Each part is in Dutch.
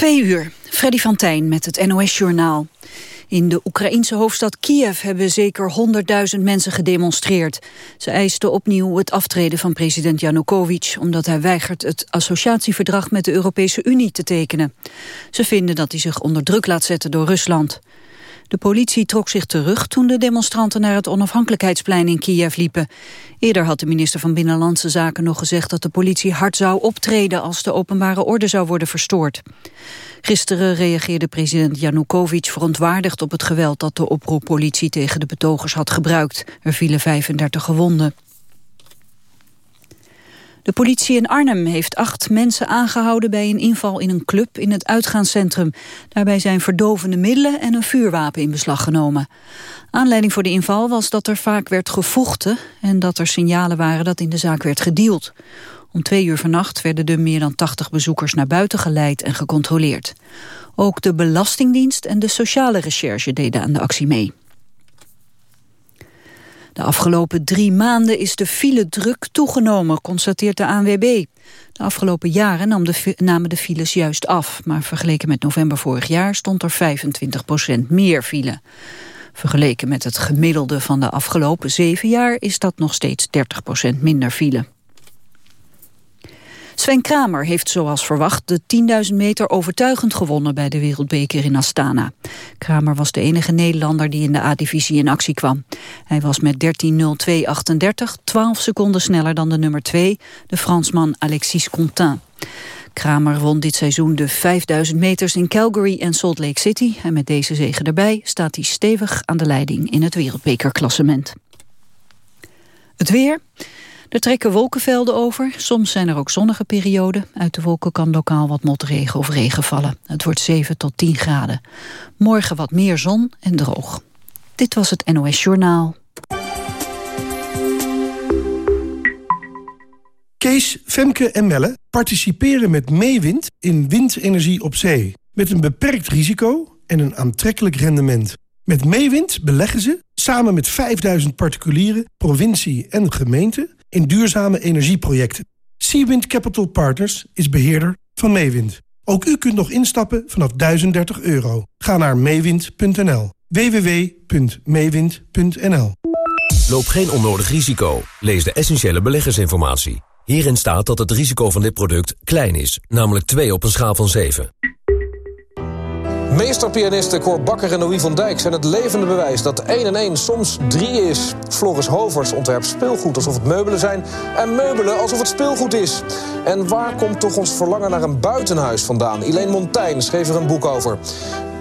Twee uur. Freddy van Tijn met het NOS-journaal. In de Oekraïense hoofdstad Kiev hebben zeker 100.000 mensen gedemonstreerd. Ze eisten opnieuw het aftreden van president Janukovic... omdat hij weigert het associatieverdrag met de Europese Unie te tekenen. Ze vinden dat hij zich onder druk laat zetten door Rusland. De politie trok zich terug toen de demonstranten naar het onafhankelijkheidsplein in Kiev liepen. Eerder had de minister van Binnenlandse Zaken nog gezegd dat de politie hard zou optreden als de openbare orde zou worden verstoord. Gisteren reageerde president Janukovic verontwaardigd op het geweld dat de oproeppolitie tegen de betogers had gebruikt. Er vielen 35 gewonden. De politie in Arnhem heeft acht mensen aangehouden bij een inval in een club in het uitgaanscentrum. Daarbij zijn verdovende middelen en een vuurwapen in beslag genomen. Aanleiding voor de inval was dat er vaak werd gevochten en dat er signalen waren dat in de zaak werd gedeeld. Om twee uur vannacht werden de meer dan 80 bezoekers naar buiten geleid en gecontroleerd. Ook de Belastingdienst en de Sociale Recherche deden aan de actie mee. De afgelopen drie maanden is de file druk toegenomen, constateert de ANWB. De afgelopen jaren nam de, namen de files juist af. Maar vergeleken met november vorig jaar stond er 25% meer file. Vergeleken met het gemiddelde van de afgelopen zeven jaar... is dat nog steeds 30% minder file. Sven Kramer heeft zoals verwacht de 10.000 meter overtuigend gewonnen bij de Wereldbeker in Astana. Kramer was de enige Nederlander die in de A-divisie in actie kwam. Hij was met 13.02.38 12 seconden sneller dan de nummer 2, de Fransman Alexis Contin. Kramer won dit seizoen de 5000 meters in Calgary en Salt Lake City. En met deze zegen erbij staat hij stevig aan de leiding in het wereldbekerklassement. Het weer. Er trekken wolkenvelden over. Soms zijn er ook zonnige perioden. Uit de wolken kan lokaal wat motregen of regen vallen. Het wordt 7 tot 10 graden. Morgen wat meer zon en droog. Dit was het NOS Journaal. Kees, Femke en Melle participeren met Meewind in windenergie op zee. Met een beperkt risico en een aantrekkelijk rendement. Met Meewind beleggen ze, samen met 5000 particulieren, provincie en gemeente in duurzame energieprojecten. Seawind Capital Partners is beheerder van Meewind. Ook u kunt nog instappen vanaf 1030 euro. Ga naar meewind.nl. www.meewind.nl Loop geen onnodig risico. Lees de essentiële beleggersinformatie. Hierin staat dat het risico van dit product klein is, namelijk 2 op een schaal van 7. Meesterpianisten Cor Bakker en Louis van Dijk zijn het levende bewijs dat 1 en 1 soms 3 is. Floris Hovers ontwerpt speelgoed alsof het meubelen zijn en meubelen alsof het speelgoed is. En waar komt toch ons verlangen naar een buitenhuis vandaan? Elaine Montaigne schreef er een boek over.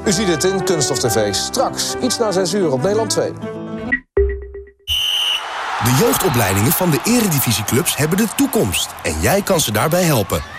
U ziet het in Kunststof TV. Straks, iets na 6 uur op Nederland 2. De jeugdopleidingen van de eredivisieclubs hebben de toekomst. En jij kan ze daarbij helpen.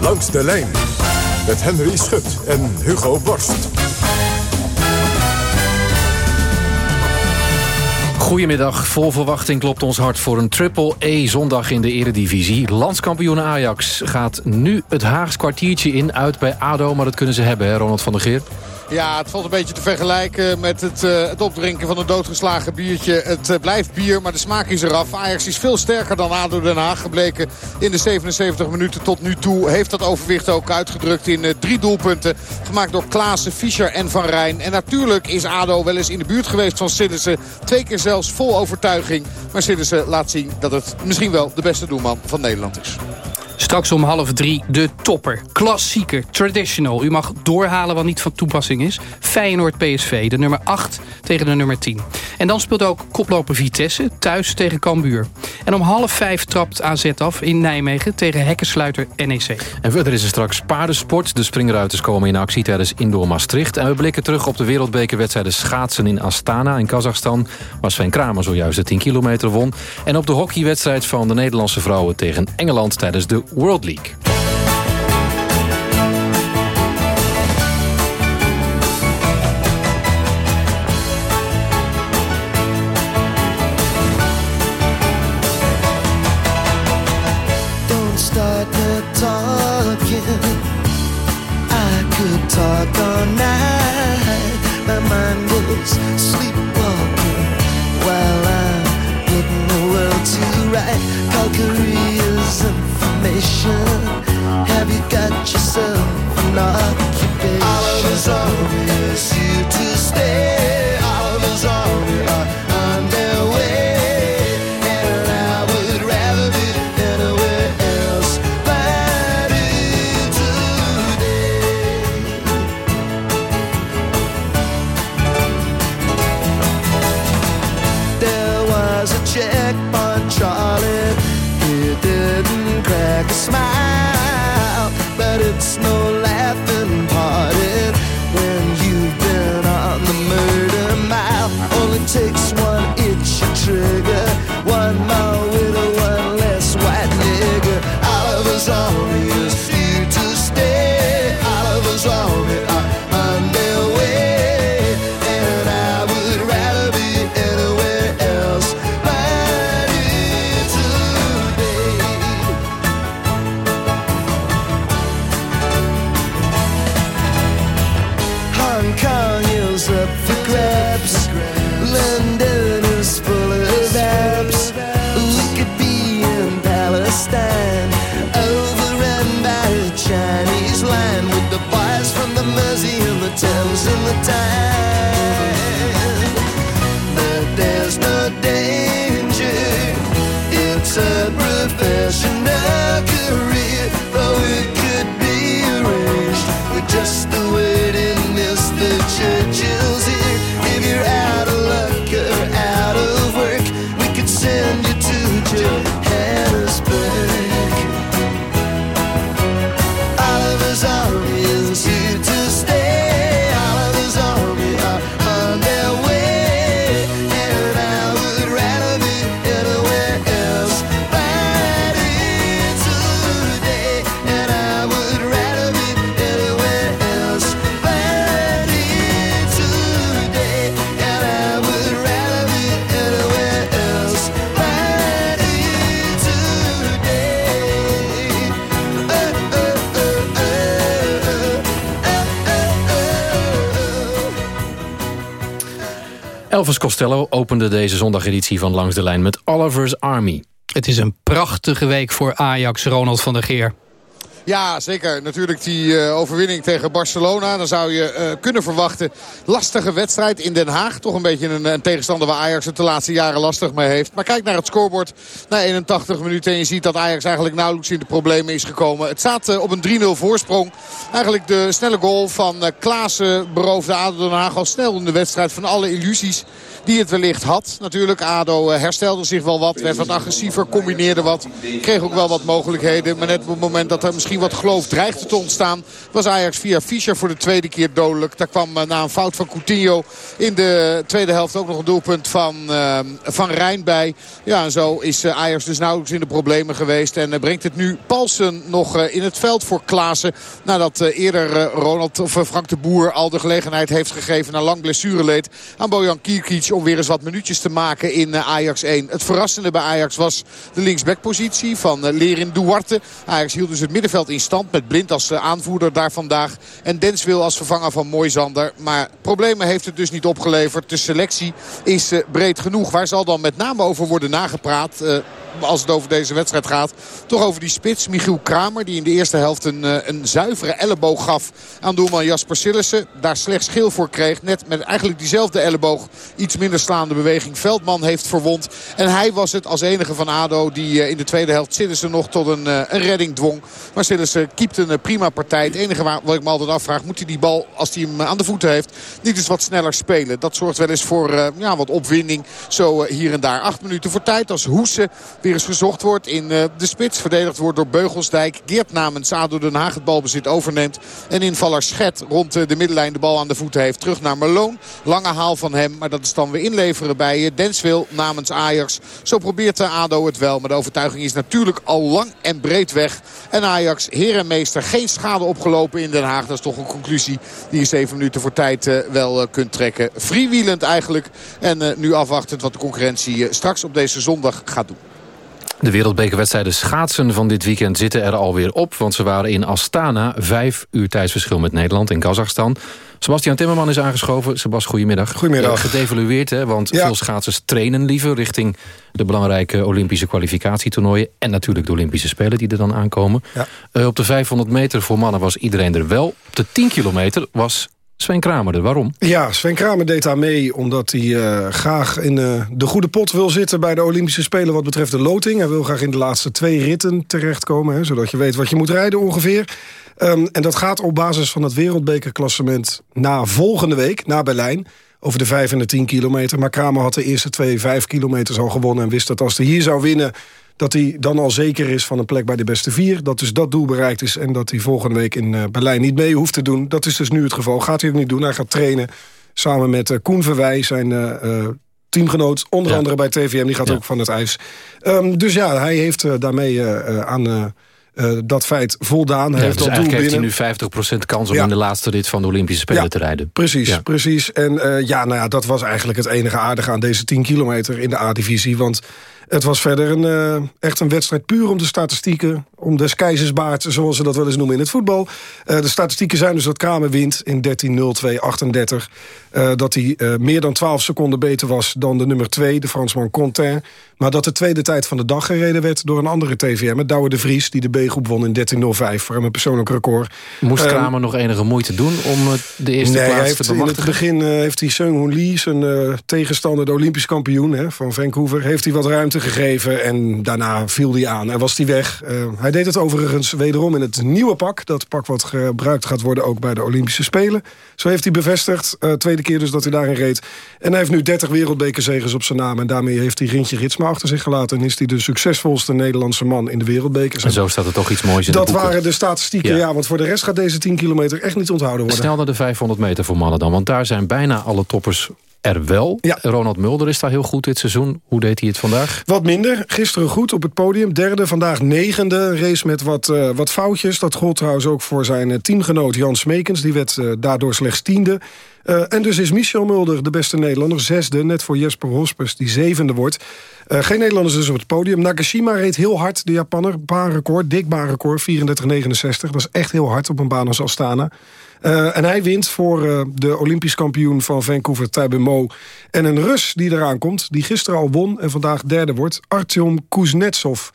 Langs de lijn met Henry Schut en Hugo Borst. Goedemiddag, vol verwachting klopt ons hart voor een triple-E zondag in de eredivisie. Landskampioen Ajax gaat nu het Haags kwartiertje in uit bij ADO... maar dat kunnen ze hebben, hè, Ronald van der Geer? Ja, het valt een beetje te vergelijken met het, uh, het opdrinken van een doodgeslagen biertje. Het uh, blijft bier, maar de smaak is eraf. Ajax is veel sterker dan ADO Den Haag gebleken in de 77 minuten tot nu toe. Heeft dat overwicht ook uitgedrukt in uh, drie doelpunten. Gemaakt door Klaassen, Fischer en Van Rijn. En natuurlijk is ADO wel eens in de buurt geweest van Siddissen. Twee keer zelfs vol overtuiging. Maar Siddissen laat zien dat het misschien wel de beste doelman van Nederland is. Straks om half drie de topper. Klassieker, traditional. U mag doorhalen wat niet van toepassing is. Feyenoord PSV, de nummer 8 tegen de nummer 10. En dan speelt ook koploper Vitesse thuis tegen Cambuur. En om half vijf trapt AZ af in Nijmegen tegen hekkensluiter NEC. En verder is er straks paardensport. De springruiters komen in actie tijdens Indoor Maastricht. En we blikken terug op de wereldbekerwedstrijden schaatsen in Astana in Kazachstan. Waar Sven Kramer zojuist de 10 kilometer won. En op de hockeywedstrijd van de Nederlandse vrouwen tegen Engeland tijdens de World League. Elvis Costello opende deze zondageditie van Langs de Lijn met Oliver's Army. Het is een prachtige week voor Ajax, Ronald van der Geer. Ja, zeker. Natuurlijk die eh, overwinning tegen Barcelona. Dan zou je eh, kunnen verwachten. Lastige wedstrijd in Den Haag. Toch een beetje een, een tegenstander waar Ajax het de laatste jaren lastig mee heeft. Maar kijk naar het scorebord na 81 minuten. En je ziet dat Ajax eigenlijk nauwelijks in de problemen is gekomen. Het staat eh, op een 3-0 voorsprong. Eigenlijk de snelle goal van Klaassen beroofde ADO Den Haag al snel in de wedstrijd van alle illusies die het wellicht had. Natuurlijk, ADO herstelde zich wel wat. Werd wat agressiever, combineerde wat. Kreeg ook wel wat mogelijkheden. Maar net op het moment dat er misschien wat geloof dreigde te ontstaan... was Ajax via Fischer voor de tweede keer dodelijk. Daar kwam eh, na een fout van Coutinho in de tweede helft ook nog een doelpunt van, eh, van Rijn bij. Ja, en zo is eh, Ajax dus nauwelijks in de problemen geweest. En brengt het nu Paulsen nog in het veld voor Klaassen. Nadat eerder Ronald, of Frank de Boer al de gelegenheid heeft gegeven... na lang blessureleed aan Bojan Kierkic om weer eens wat minuutjes te maken in Ajax 1. Het verrassende bij Ajax was de linksbackpositie van Lerin Duarte. Ajax hield dus het middenveld in stand met Blind als eh, aanvoerder daar vandaag. En Denswil als vervanger van Moisander. Maar problemen heeft het dus niet opgeleverd. De selectie is eh, breed genoeg. Waar zal dan met name over worden nagepraat... eh, als het over deze wedstrijd gaat. Toch over die spits, Michiel Kramer. Die in de eerste helft een, een zuivere elleboog gaf aan doelman Jasper Sillissen. Daar slechts geel voor kreeg. Net met eigenlijk diezelfde elleboog. Iets minder slaande beweging. Veldman heeft verwond. En hij was het als enige van ADO die in de tweede helft Sillissen nog tot een, een redding dwong. Maar Sillissen keept een eh, prima partij. Het enige wat ik me altijd afvraag. Moet hij die bal, als hij hem aan de voeten heeft, niet eens wat sneller spelen. Dat zorgt wel eens voor eh, ja, wat opwinding. Zo eh, hier en daar. Acht minuten voor tijd als Hoese weer eens gezocht wordt in eh, de spits. Verdedigd wordt door Beugelsdijk. Geert namens ADO Den Haag het balbezit overneemt. En invaller Schet rond eh, de middenlijn de bal aan de voeten heeft. Terug naar Malone. Lange haal van hem. Maar dat is dan weer inleveren bij eh, Denswil namens Ajax. Zo probeert ADO het wel. Maar de overtuiging is natuurlijk al lang en breed weg. En Ajax, meester, geen schade opgelopen in Den Haag. Dat is toch een conclusie die je zeven minuten voor tijd eh, wel eh, kunt trekken. Freewheelend eigenlijk. En eh, nu afwachtend wat de concurrentie straks op deze zondag gaat doen. De wereldbekerwedstrijden schaatsen van dit weekend zitten er alweer op... want ze waren in Astana, vijf uur tijdsverschil met Nederland in Kazachstan. Sebastian Timmerman is aangeschoven. Sebas, goedemiddag. Goedemiddag. Uh, gedevalueerd, hè, want Ja. veel schaatsers trainen liever... richting de belangrijke Olympische kwalificatietoernooien... en natuurlijk de Olympische Spelen die er dan aankomen. Ja. Uh, op de 500 meter voor mannen was iedereen er wel. Op de 10 kilometer was Sven Kramer er. Waarom? Ja, Sven Kramer deed daar mee omdat hij eh, graag in eh, de goede pot wil zitten... bij de Olympische Spelen wat betreft de loting. Hij wil graag in de laatste twee ritten terechtkomen... Hè, zodat je weet wat je moet rijden ongeveer. Ehm, en dat gaat op basis van het wereldbekerklassement na volgende week, na Berlijn... over de 5 en de 10 kilometer. Maar Kramer had de eerste twee 5 kilometers al gewonnen... en wist dat als hij hier zou winnen dat hij dan al zeker is van een plek bij de beste vier. Dat dus dat doel bereikt is en dat hij volgende week in eh, Berlijn niet mee hoeft te doen. Dat is dus nu het geval. Gaat hij ook niet doen. Hij gaat trainen samen met eh, Koen Verwij, zijn eh, teamgenoot. Onder Ja. andere bij TVM, die gaat Ja. ook van het ijs. Ehm, dus ja, hij heeft daarmee aan dat feit voldaan. Hij heeft dus dat doel eigenlijk heeft binnen. hij nu 50% kans om in de laatste rit van de Olympische Spelen te rijden. Precies, Ja. precies. En ja, nou ja, dat was eigenlijk het enige aardige aan deze 10 kilometer in de A-divisie. Want het was verder een, eh, echt een wedstrijd puur om de statistieken. Om des keizers baard, zoals ze dat wel eens noemen in het voetbal. Eh, de statistieken zijn dus dat Kramer wint in 13.02.38. Eh, dat hij eh, meer dan 12 seconden beter was dan de nummer 2, de Fransman Contain. Maar dat de tweede tijd van de dag gereden werd door een andere TVM. Douwe de Vries, die de B-groep won in 13.05. Voor hem een persoonlijk record. Moest Ehm, Kramer nog enige moeite doen om de eerste nee, hij plaats heeft te in het begin heeft hij Seung Hoon Lee, zijn tegenstander, de Olympisch kampioen hè, van Vancouver, heeft hij wat ruimte gegeven en daarna viel hij aan en was hij weg. Eh, hij deed het overigens wederom in het nieuwe pak, dat pak wat gebruikt gaat worden ook bij de Olympische Spelen. Zo heeft hij bevestigd, eh, tweede keer dus dat hij daarin reed. En hij heeft nu 30 wereldbekerzegers op zijn naam en daarmee heeft hij Rintje Ritsma achter zich gelaten en is hij de succesvolste Nederlandse man in de wereldbekers. En zo staat er toch iets moois in dat de waren de statistieken, Ja. ja. want voor de rest gaat deze 10 kilometer echt niet onthouden worden. Snel naar de 500 meter voor mannen dan. Want daar zijn bijna alle toppers er wel. Ja. Ronald Mulder is daar heel goed dit seizoen. Hoe deed hij het vandaag? Wat minder. Gisteren goed op het podium. Derde, vandaag negende. Een race met wat, eh, wat foutjes. Dat gold trouwens ook voor zijn eh, teamgenoot Jan Smekens. Die werd eh, daardoor slechts tiende. En dus is Michel Mulder de beste Nederlander. Zesde, net voor Jesper Hospes, die zevende wordt. Geen Nederlanders dus op het podium. Nagashima reed heel hard, de Japanner. Baanrecord, dik baanrecord, 34,69. Dat is echt heel hard op een baan als Astana. Eh, en hij wint voor eh, de Olympisch kampioen van Vancouver, Taibe Mo. En een Rus die eraan komt, die gisteren al won en vandaag derde wordt. Artyom Kuznetsov.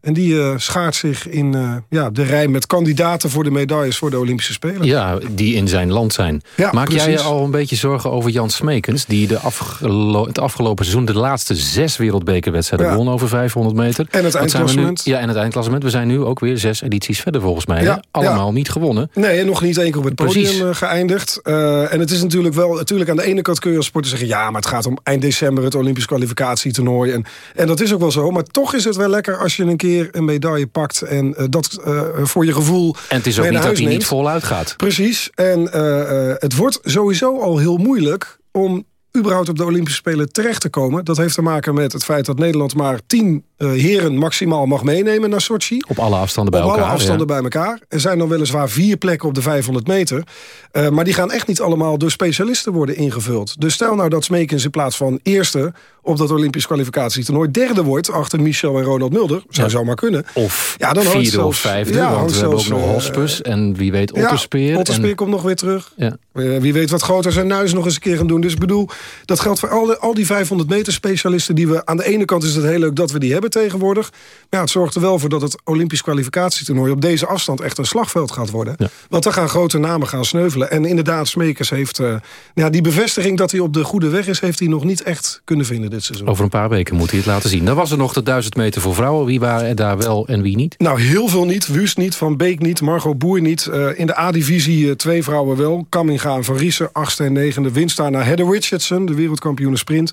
En die eh, schaart zich in eh, ja, de rij met kandidaten voor de medailles voor de Olympische Spelen. Ja, die in zijn land zijn. Ja, Maak jij je al een beetje zorgen over Jan Smekens... die de afgelo het afgelopen seizoen de laatste zes wereldbekerwedstrijden Ja. won over 500 meter? En het Wat nu? eindklassement. Ja, en het eindklassement. We zijn nu ook weer zes edities verder volgens mij. Ja, Allemaal niet gewonnen. Nee, en nog niet één keer op het podium Precies. eh, geëindigd. En het is natuurlijk wel... Natuurlijk aan de ene kant kun je als sporter zeggen... ja, maar het gaat om eind december het Olympisch kwalificatietoernooi. En, en dat is ook wel zo. Maar toch is het wel lekker als je een keer een medaille pakt... en eh, dat eh, voor je gevoel En het is ook niet dat hij niet voluit gaat. Precies. En eh, het wordt sowieso al heel moeilijk om überhaupt op de Olympische Spelen terecht te komen. Dat heeft te maken met het feit dat Nederland maar tien eh, heren maximaal mag meenemen naar Sochi. Op alle afstanden bij op elkaar. alle afstanden ja. bij elkaar. Er zijn dan weliswaar vier plekken op de 500 meter. Eh, maar die gaan echt niet allemaal door specialisten worden ingevuld. Dus stel nou dat Smekens in plaats van eerste... op dat Olympisch kwalificatietoernooi derde wordt... achter Michel en Ronald Mulder. Zou Ja. zomaar kunnen. Of Ja, dan vierde of zelfs- vijfde. ja, want we hebben ook zelfs, nog eh, Hospes. En wie weet Otterspeer. Ja, Otterspeer en, komt nog weer terug. ja. Wie weet wat groter zijn nuis nog eens een keer gaan doen. Dus ik bedoel, dat geldt voor al, al die 500 meter specialisten... die we aan de ene kant is het heel leuk dat we die hebben tegenwoordig. Maar ja, het zorgt er wel voor dat het Olympisch kwalificatietoernooi... op deze afstand echt een slagveld gaat worden. Ja. Want daar gaan grote namen gaan sneuvelen. En inderdaad, Smekers heeft... eh, ja, die bevestiging dat hij op de goede weg is... heeft hij nog niet echt kunnen vinden dit seizoen. Over een paar weken moet hij het laten zien. Dan was er nog de 1000 meter voor vrouwen. Wie waren er daar wel en wie niet? Nou, heel veel niet. Wust niet, Van Beek niet, Margot Boer niet. Eh, in de A-divisie eh, twee vrouwen wel. Kamminga en Van Riesen, achtste en negende. Winst daar naar Heather Richardson, de wereldkampioene sprint.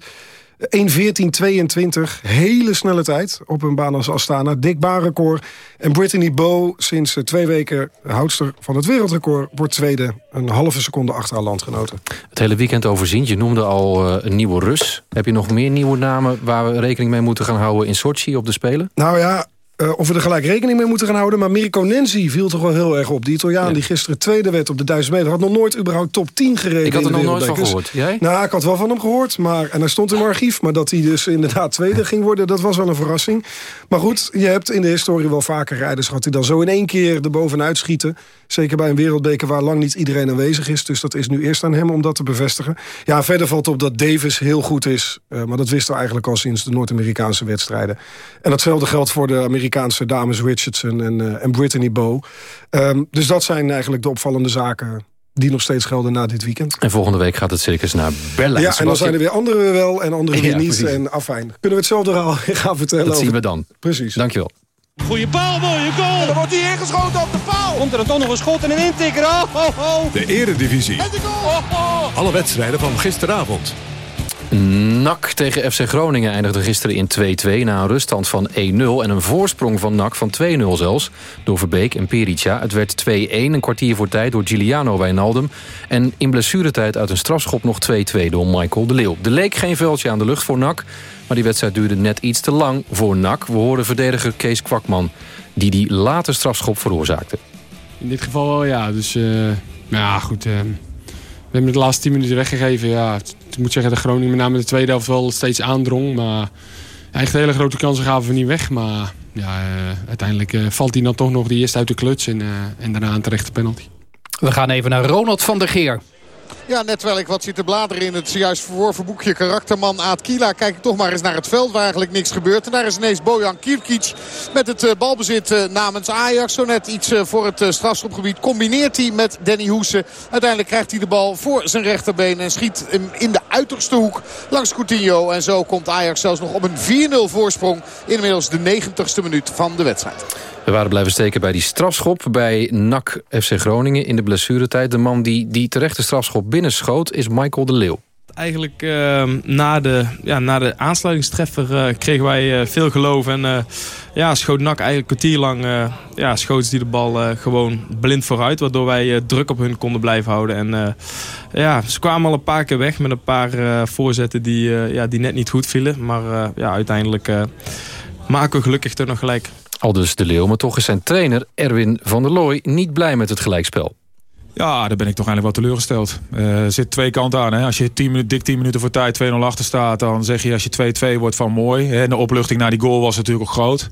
Eh, 1.14.22, hele snelle tijd op een baan als Astana. Dik baanrecord. En Brittany Bow, sinds eh, twee weken houdster van het wereldrecord... wordt tweede, een halve seconde achter haar landgenoten. Het hele weekend overzien. Je noemde al eh, een nieuwe Rus. Heb je nog meer nieuwe namen waar we rekening mee moeten gaan houden in Sochi op de Spelen? Nou ja, uh, of we er gelijk rekening mee moeten gaan houden. Maar Mirko Nenzi viel toch wel heel erg op. Die Italiaan die gisteren tweede werd op de 1000 meter... had nog nooit überhaupt top 10 gereden. Ik had er nog nooit van gehoord. Jij? Nou, ik had wel van hem gehoord. Maar, en hij stond in mijn archief. Maar dat hij dus inderdaad tweede ging worden... dat was wel een verrassing. Maar goed, je hebt in de historie wel vaker rijders gehad... die dan zo in één keer er bovenuit schieten. Zeker bij een wereldbeker waar lang niet iedereen aanwezig is. Dus dat is nu eerst aan hem om dat te bevestigen. Ja, verder valt op dat Davis heel goed is. Uh, maar dat wisten we eigenlijk al sinds de Noord-Amerikaanse wedstrijden. En datzelfde geldt voor de Amerikaanse dames Richardson en, uh, en Brittany Bow. Um, dus dat zijn eigenlijk de opvallende zaken die nog steeds gelden na dit weekend. En volgende week gaat het circus naar Berlijn. Ja, en dan zijn er weer anderen wel en anderen weer ja, niet. Precies. En afijn. Kunnen we hetzelfde verhaal gaan vertellen? Dat over... zien we dan. Precies. Dankjewel. Goeie paal, mooie goal. En dan wordt hij ingeschoten op de paal. Komt er dan toch nog een schot en een intikker. Oh, oh, oh. De eredivisie. En de goal. Oh, oh. Alle wedstrijden van gisteravond. NAC tegen FC Groningen eindigde gisteren in 2-2... na een ruststand van 1-0 en een voorsprong van NAC van 2-0 zelfs... door Verbeek en Perica. Het werd 2-1, een kwartier voor tijd door Giuliano Wijnaldum... en in blessuretijd uit een strafschop nog 2-2 door Michael de Leeuw. De leek geen veldje aan de lucht voor NAC... maar die wedstrijd duurde net iets te lang voor NAC. We horen verdediger Kees Kwakman... die die late strafschop veroorzaakte. In dit geval wel, ja. Dus, uh, ja, goed... We hebben de laatste 10 minuten weggegeven. Ja, ik moet zeggen dat Groningen met name de tweede helft wel steeds aandrong. Maar echt hele grote kansen gaven we niet weg. Maar ja, uh, uiteindelijk uh, valt hij dan toch nog die eerste uit de kluts. En, uh, en daarna een terechte penalty. We gaan even naar Ronald van der Geer. Ja, net terwijl ik wat zit te bladeren in het zojuist verworven boekje Karakterman Aad Kila. Kijk ik toch maar eens naar het veld waar eigenlijk niks gebeurt. En daar is ineens Bojan Kirkic met het uh, balbezit uh, namens Ajax. Zo net iets uh, voor het strafschopgebied. Combineert hij met Danny Hoese. Uiteindelijk krijgt hij de bal voor zijn rechterbeen. En schiet hem in de uiterste hoek langs Coutinho. En zo komt Ajax zelfs nog op een 4-0 voorsprong. Inmiddels de 90ste minuut van de wedstrijd. We waren blijven steken bij die strafschop bij NAC FC Groningen in de blessuretijd. De man die die terechte strafschop binnenschoot is Michael de Leeuw. Eigenlijk uh, na, de, ja, na de aansluitingstreffer uh, kregen wij uh, veel geloof. En ja, schoot NAC eigenlijk een kwartier lang ja, schoten die de bal gewoon blind vooruit. Waardoor wij druk op hun konden blijven houden. En ja, ze kwamen al een paar keer weg met een paar voorzetten die, ja, die net niet goed vielen. Maar ja, uiteindelijk maken we gelukkig toch nog gelijk. Al dus de Leeuw, maar toch is zijn trainer Erwin van der Looy niet blij met het gelijkspel. Ja, daar ben ik toch eigenlijk wel teleurgesteld. Uh, er zit twee kanten aan. Hè. Als je 10 minuten, dik 10 minuten voor tijd 2-0 achter staat... dan zeg je als je 2-2 wordt van mooi. En de opluchting naar die goal was natuurlijk ook groot.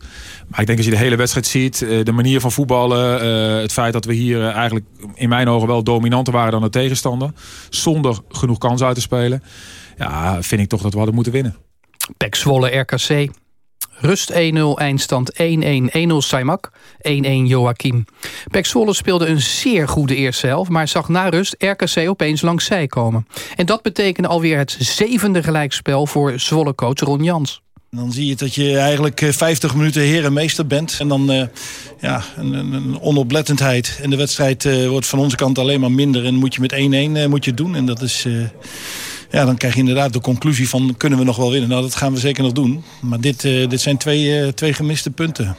Maar ik denk als je de hele wedstrijd ziet... Eh, de manier van voetballen... Uh, het feit dat we hier eigenlijk in mijn ogen wel dominanter waren dan de tegenstander... zonder genoeg kans uit te spelen... ja, vind ik toch dat we hadden moeten winnen. Pek Zwolle RKC Rust 1-0, eindstand 1-1, 1-0 Saimak, 1-1 Joachim. Pek Zwolle speelde een zeer goede eerste helft... maar zag na rust RKC opeens langs zij komen. En dat betekende alweer het zevende gelijkspel voor Zwolle-coach Ron Jans. Dan zie je dat je eigenlijk 50 minuten heer meester bent. En dan uh, ja, een, een, onoplettendheid. En de wedstrijd uh, wordt van onze kant alleen maar minder. En moet je met 1-1 uh, moet je doen. En dat is ja, dan krijg je inderdaad de conclusie van kunnen we nog wel winnen. Nou, dat gaan we zeker nog doen. Maar dit, uh, dit zijn twee, uh, twee gemiste punten.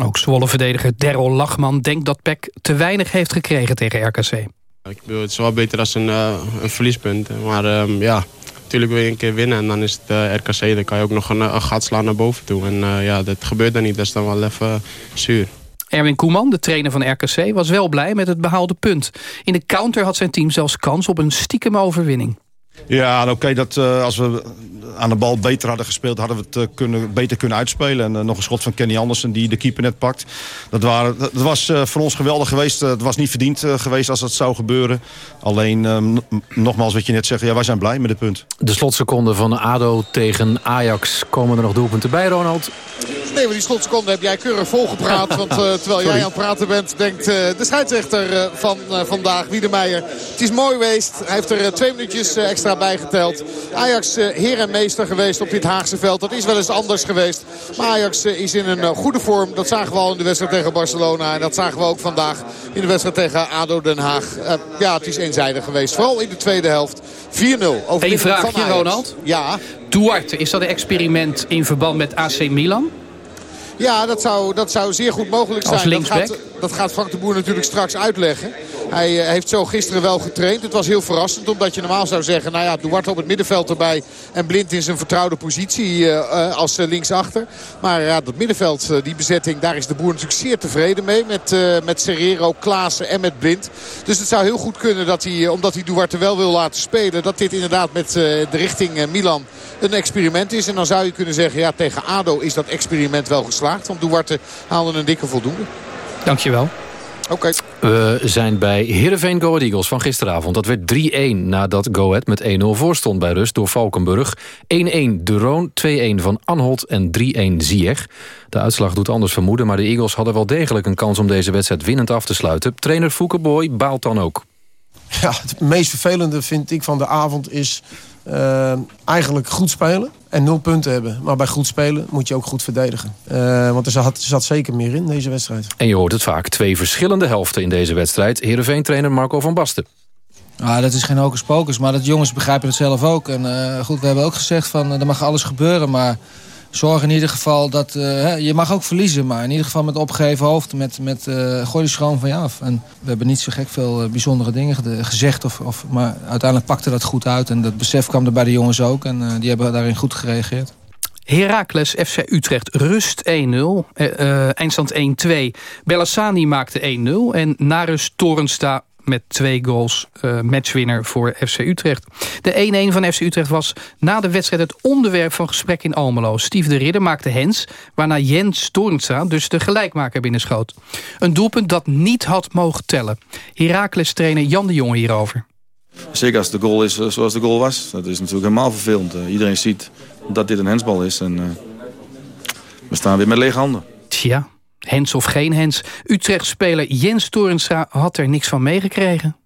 Ook Zwolle-verdediger Daryl Lachman denkt dat PEC te weinig heeft gekregen tegen RKC. Ik bedoel, het is wel beter als een, uh, een verliespunt. Maar um, ja, natuurlijk wil je een keer winnen. En dan is het RKC, dan kan je ook nog een, een gat slaan naar boven toe. En ja, dat gebeurt dan niet. Dat is dan wel even zuur. Erwin Koeman, de trainer van RKC, was wel blij met het behaalde punt. In de counter had zijn team zelfs kans op een stiekem overwinning. Ja, oké, dat uh, als we aan de bal beter hadden gespeeld... hadden we het uh, kunnen, beter kunnen uitspelen. En uh, nog een schot van Kenny Andersen die de keeper net pakt. Dat, waren, dat was voor ons geweldig geweest. het was niet verdiend geweest als dat zou gebeuren. Alleen, ehm, nogmaals wat je net zegt, ja, wij zijn blij met het punt. De slotseconde van ADO tegen Ajax. Komen er nog doelpunten bij, Ronald? Nee, maar die slotseconde heb jij keurig volgepraat. Want terwijl jij aan het praten bent, denkt de scheidsrechter van vandaag, Wiedemeijer... het is mooi geweest. Hij heeft er twee minuutjes extra extra bijgeteld. Ajax uh, heer en meester geweest op dit Haagse veld. Dat is wel eens anders geweest. Maar Ajax uh, is in een uh, goede vorm. Dat zagen we al in de wedstrijd tegen Barcelona. En dat zagen we ook vandaag in de wedstrijd tegen ADO Den Haag. ja, het is eenzijdig geweest. Vooral in de tweede helft. 4-0. Eén vraagje, Ronald. Ja. Duarte, is dat een experiment in verband met AC Milan? Ja, dat zou, dat zou zeer goed mogelijk zijn. Als linksback? Dat gaat, Frank de Boer natuurlijk straks uitleggen. Hij heeft zo gisteren wel getraind. Het was heel verrassend omdat je normaal zou zeggen... nou ja, Duarte op het middenveld erbij en Blind in zijn vertrouwde positie als linksachter. Maar ja, dat middenveld, die bezetting, daar is de boer natuurlijk zeer tevreden mee. Met, met Serrero, Klaassen en met Blind. Dus het zou heel goed kunnen dat hij, omdat hij Duarte wel wil laten spelen... dat dit inderdaad met de richting Milan een experiment is. En dan zou je kunnen zeggen, ja, tegen ADO is dat experiment wel geslaagd. Want Duarte haalde een dikke voldoende. Dankjewel. Oké. We zijn bij Heerenveen Go Ahead Eagles van gisteravond. Dat werd 3-1 nadat Go Ahead met 1-0 voorstond bij rust door Valkenburg. 1-1 De Roon, 2-1 van Anholt en 3-1 Ziyech. De uitslag doet anders vermoeden, maar de Eagles hadden wel degelijk een kans om deze wedstrijd winnend af te sluiten. Trainer Foukeboy baalt dan ook. Ja, het meest vervelende vind ik van de avond is uh, eigenlijk goed spelen en nul punten hebben. Maar bij goed spelen moet je ook goed verdedigen. Uh, want er zat, er zat, zeker meer in deze wedstrijd. En je hoort het vaak, twee verschillende helften in deze wedstrijd. Heerenveen-trainer Marco van Basten. Ah, dat is geen hocus pocus, maar dat jongens begrijpen het zelf ook. En uh, goed, we hebben ook gezegd van er mag alles gebeuren, maar zorg in ieder geval dat... Uh, je mag ook verliezen, maar in ieder geval met opgeheven hoofd. Met, met, uh, gooi de schroom van je af. En we hebben niet zo gek veel uh, bijzondere dingen gezegd. Of, of, maar uiteindelijk pakte dat goed uit. En dat besef kwam er bij de jongens ook. En die hebben daarin goed gereageerd. Heracles FC Utrecht rust 1-0. Uh, eindstand 1-2. Bellassani maakte 1-0. En Narus Torensta met twee goals uh, matchwinner voor FC Utrecht. De 1-1 van FC Utrecht was na de wedstrijd het onderwerp van gesprek in Almelo. Steve de Ridder maakte hens, waarna Jens Toornstra dus de gelijkmaker binnenschoot. Een doelpunt dat niet had mogen tellen. Heracles-trainer Jan de Jonge hierover. Zeker als de goal is eh, zoals de goal was. Dat is natuurlijk helemaal vervelend. Uh, iedereen ziet dat dit een hensbal is. En uh, we staan weer met lege handen. Tja, Hens of geen Hens. Utrecht-speler Jens Torenstra had er niks van meegekregen.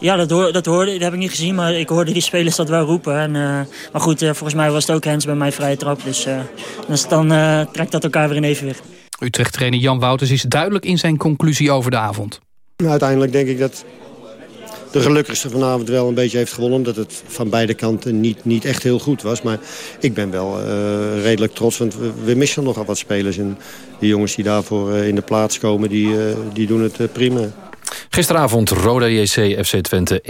Ja, dat, hoor, dat hoorde dat heb ik niet gezien, maar ik hoorde die spelers dat wel roepen. En, uh, maar goed, uh, volgens mij was het ook Hens bij mij vrije trap. Dus, uh, dus dan trekt dat elkaar weer in evenwicht. Utrecht-trainer Jan Wouters is duidelijk in zijn conclusie over de avond. Nou, uiteindelijk denk ik dat de gelukkigste vanavond wel een beetje heeft gewonnen. Omdat het van beide kanten niet, niet echt heel goed was. Maar ik ben wel uh, redelijk trots, want we, we, missen nogal wat spelers. En die jongens die daarvoor uh, in de plaats komen, die, uh, die doen het prima. Gisteravond Roda JC FC Twente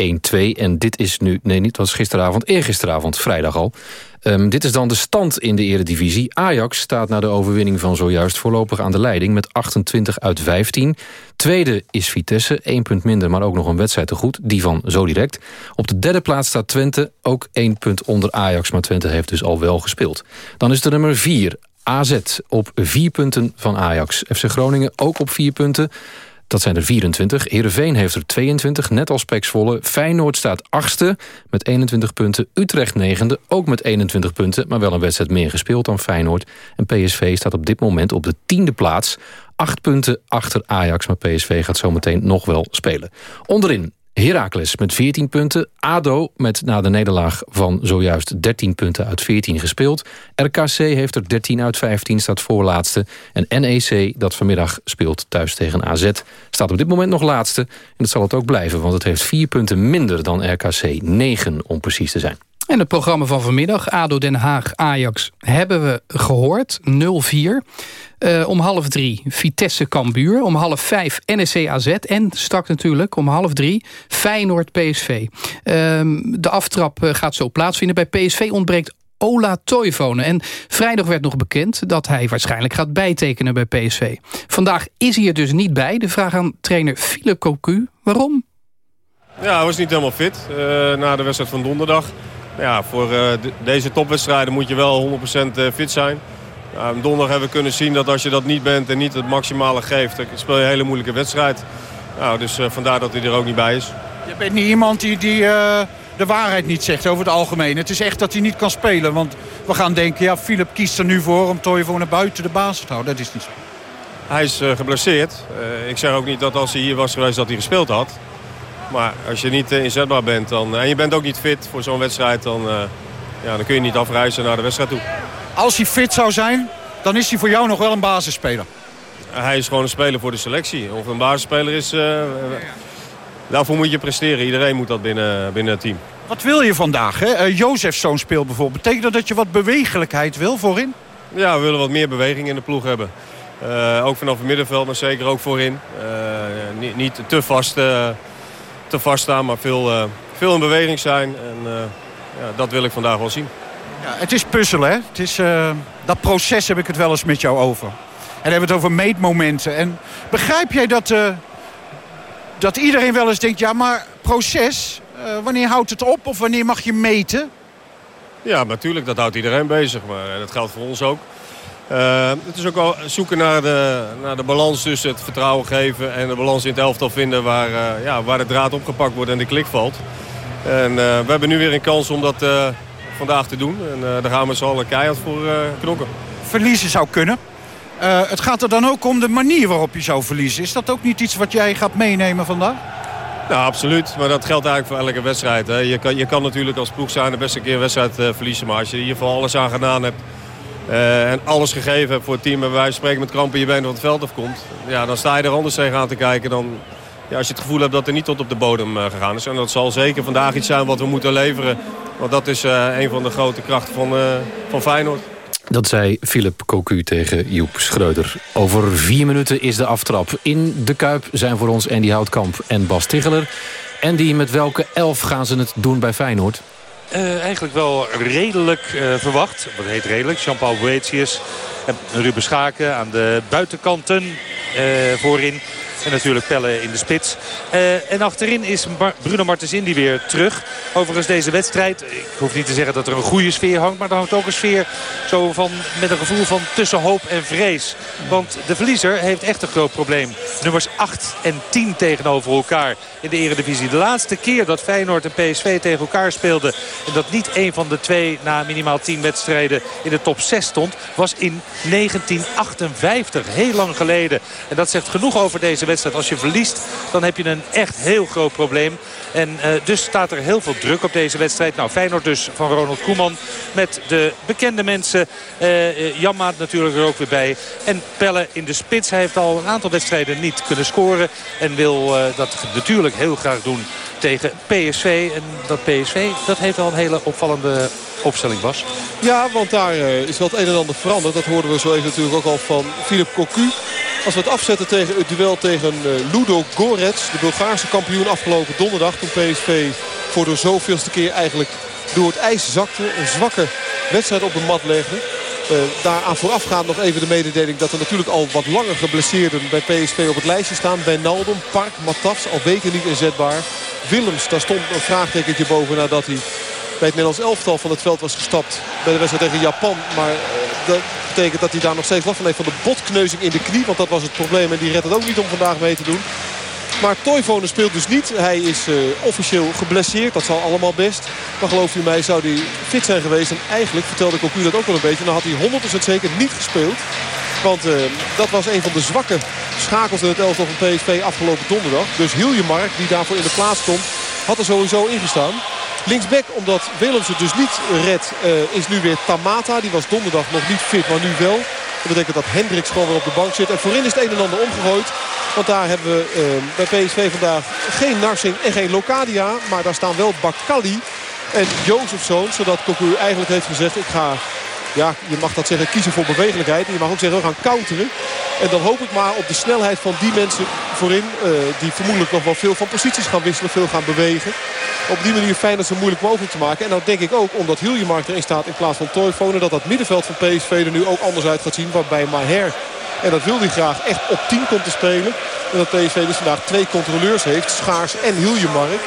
1-2. En dit is nu, nee niet, was gisteravond, eergisteravond, vrijdag al. Um, dit is dan de stand in de eredivisie. Ajax staat na de overwinning van zojuist voorlopig aan de leiding... met 28 uit 15. Tweede is Vitesse, één punt minder, maar ook nog een wedstrijd te goed. Die van zo direct. Op de derde plaats staat Twente, ook één punt onder Ajax... maar Twente heeft dus al wel gespeeld. Dan is de nummer 4, AZ, op vier punten van Ajax. FC Groningen ook op vier punten. Dat zijn er 24. Heerenveen heeft er 22, net als Pek. Feyenoord staat achtste met 21 punten. Utrecht negende, ook met 21 punten... maar wel een wedstrijd meer gespeeld dan Feyenoord. En PSV staat op dit moment op de tiende plaats. Acht punten achter Ajax, maar PSV gaat zometeen nog wel spelen. Onderin Heracles met 14 punten. ADO met na de nederlaag van zojuist 13 punten uit 14 gespeeld. RKC heeft er 13 uit 15, staat voorlaatste. En NEC, dat vanmiddag speelt thuis tegen AZ, staat op dit moment nog laatste. En dat zal het ook blijven, want het heeft 4 punten minder dan RKC. 9 om precies te zijn. En het programma van vanmiddag, ADO Den Haag, Ajax, hebben we gehoord. 0-4. Uh, om half drie Vitesse Cambuur. Om half vijf NSC AZ. En straks natuurlijk om half drie Feyenoord PSV. Uh, de aftrap uh, gaat zo plaatsvinden. Bij PSV ontbreekt Ola Toivonen. En vrijdag werd nog bekend dat hij waarschijnlijk gaat bijtekenen bij PSV. Vandaag is hij er dus niet bij. De vraag aan trainer Philip Cocu. Waarom? Ja, hij was niet helemaal fit uh, na de wedstrijd van donderdag. Ja, voor de, deze topwedstrijden moet je wel 100% fit zijn. Donderdag hebben we kunnen zien dat als je dat niet bent en niet het maximale geeft... dan speel je een hele moeilijke wedstrijd. Nou, dus uh, vandaar dat hij er ook niet bij is. Je bent niet iemand die, die uh, de waarheid niet zegt over het algemeen. Het is echt dat hij niet kan spelen. Want we gaan denken, ja, Philip kiest er nu voor om Toivo naar buiten de basis te houden. Dat is niet zo. Hij is uh, geblesseerd. ik zeg ook niet dat als hij hier was geweest dat hij gespeeld had. Maar als je niet inzetbaar bent dan, en je bent ook niet fit voor zo'n wedstrijd... Dan, ja, dan kun je niet afreizen naar de wedstrijd toe. Als hij fit zou zijn, dan is hij voor jou nog wel een basisspeler. Hij is gewoon een speler voor de selectie. Of een basisspeler is... Uh, daarvoor moet je presteren. Iedereen moet dat binnen, binnen het team. Wat wil je vandaag? Hè? Uh, Jozef zo'n speel bijvoorbeeld. Betekent dat dat je wat bewegelijkheid wil voorin? Ja, we willen wat meer beweging in de ploeg hebben. Uh, ook vanaf het middenveld, maar zeker ook voorin. niet, niet te vast te vast staan, maar veel, veel in beweging zijn. En ja, dat wil ik vandaag wel zien. Ja, het is puzzelen, hè? Het is, dat proces heb ik het wel eens met jou over. En hebben het over meetmomenten. En begrijp jij dat, dat iedereen wel eens denkt... ja, maar proces, wanneer houdt het op of wanneer mag je meten? Ja, natuurlijk, dat houdt iedereen bezig. Maar dat geldt voor ons ook. Uh, het is ook wel zoeken naar de, naar de balans tussen het vertrouwen geven... en de balans in het elftal vinden waar, uh, ja, waar de draad opgepakt wordt en de klik valt. En uh, we hebben nu weer een kans om dat vandaag te doen. En daar gaan we z'n allen keihard voor knokken. Verliezen zou kunnen. het gaat er dan ook om de manier waarop je zou verliezen. Is dat ook niet iets wat jij gaat meenemen vandaag? Nou, absoluut. Maar dat geldt eigenlijk voor elke wedstrijd. Hè. Je, kan, je kan natuurlijk als ploeg zijn de beste keer een wedstrijd verliezen. Maar als je in ieder geval alles aan gedaan hebt uh, en alles gegeven hebt voor het team. En wij spreken met krampen je benen op het veld afkomt. Ja, dan sta je er anders tegenaan te kijken dan ja, als je het gevoel hebt dat er niet tot op de bodem uh, gegaan is. En dat zal zeker vandaag iets zijn wat we moeten leveren. Want dat is uh, een van de grote krachten van, van Feyenoord. Dat zei Philip Cocu tegen Joep Schreuder. Over vier minuten is de aftrap. In de Kuip zijn voor ons Andy Houtkamp en Bas Ticheler. Andy, met welke elf gaan ze het doen bij Feyenoord? Uh, eigenlijk wel redelijk uh, verwacht. Wat heet redelijk? Jean-Paul Boetius en Ruben Schaken aan de buitenkanten uh, voorin. En natuurlijk Pelle in de spits. Uh, en achterin is Bruno Martens Indy weer terug. Overigens deze wedstrijd. Ik hoef niet te zeggen dat er een goede sfeer hangt. Maar er hangt ook een sfeer zo van, met een gevoel van tussen hoop en vrees. Want de verliezer heeft echt een groot probleem. Nummers 8 en 10 tegenover elkaar in de eredivisie. De laatste keer dat Feyenoord en PSV tegen elkaar speelden. En dat niet een van de twee na minimaal 10 wedstrijden in de top 6 stond. Was in 1958. Heel lang geleden. En dat zegt genoeg over deze wedstrijd als je verliest, dan heb je een echt heel groot probleem. En uh, dus staat er heel veel druk op deze wedstrijd. Nou, Feyenoord dus van Ronald Koeman met de bekende mensen. Uh, Janmaat natuurlijk er ook weer bij. En Pelle in de spits. Hij heeft al een aantal wedstrijden niet kunnen scoren. En wil dat natuurlijk heel graag doen tegen PSV. En dat PSV, dat heeft al een hele opvallende opstelling was. Ja, want daar is wel het een en ander veranderd. Dat hoorden we zo even natuurlijk ook al van Philip Cocu. Als we het afzetten tegen het duel tegen uh, Ludo Gorets. De Bulgaarse kampioen afgelopen donderdag. Toen PSV voor de zoveelste keer eigenlijk door het ijs zakte. Een zwakke wedstrijd op de mat legde. Uh, daaraan voorafgaand nog even de mededeling dat er natuurlijk al wat langer geblesseerden bij PSV op het lijstje staan. Bij Naldum, Park, Matas, al weken niet inzetbaar. Willems, daar stond een vraagtekentje boven nadat hij bij het Nederlands elftal van het veld was gestapt. Bij de wedstrijd tegen Japan. Maar uh, dat betekent dat hij daar nog steeds last van heeft van de botkneuzing in de knie. Want dat was het probleem en die redt het ook niet om vandaag mee te doen. Maar Toivonen speelt dus niet. Hij is uh, officieel geblesseerd. Dat zal allemaal best. Maar gelooft u mij, zou hij fit zijn geweest. En eigenlijk vertelde ik op u dat ook wel een beetje. Dan had hij 100% zeker niet gespeeld. Want uh, dat was een van de zwakke schakels in het elftal van PSV afgelopen donderdag. Dus Hiljemark, die daarvoor in de plaats stond, had er sowieso ingestaan. Linksback, omdat Willems het dus niet redt, uh, is nu weer Tamata. Die was donderdag nog niet fit, maar nu wel. Dat betekent dat Hendricks gewoon weer op de bank zit. En voorin is het een en ander omgegooid. Want daar hebben we uh, bij PSV vandaag geen Narsing en geen Locadia. Maar daar staan wel Bakali en Jozefzoon. Zodat Cocu eigenlijk heeft gezegd, ik ga ja, je mag dat zeggen, kiezen voor bewegelijkheid. En je mag ook zeggen, we gaan counteren. En dan hoop ik maar op de snelheid van die mensen voorin. Uh, die vermoedelijk nog wel veel van posities gaan wisselen, veel gaan bewegen. Op die manier fijn dat ze moeilijk mogelijk te maken. En dan denk ik ook, omdat Hiljemark erin staat in plaats van Toyfone... dat dat middenveld van PSV er nu ook anders uit gaat zien. Waarbij Maher, en dat wil hij graag, echt op 10 komt te spelen. En dat PSV dus vandaag twee controleurs heeft. Schaars en Hiljemark.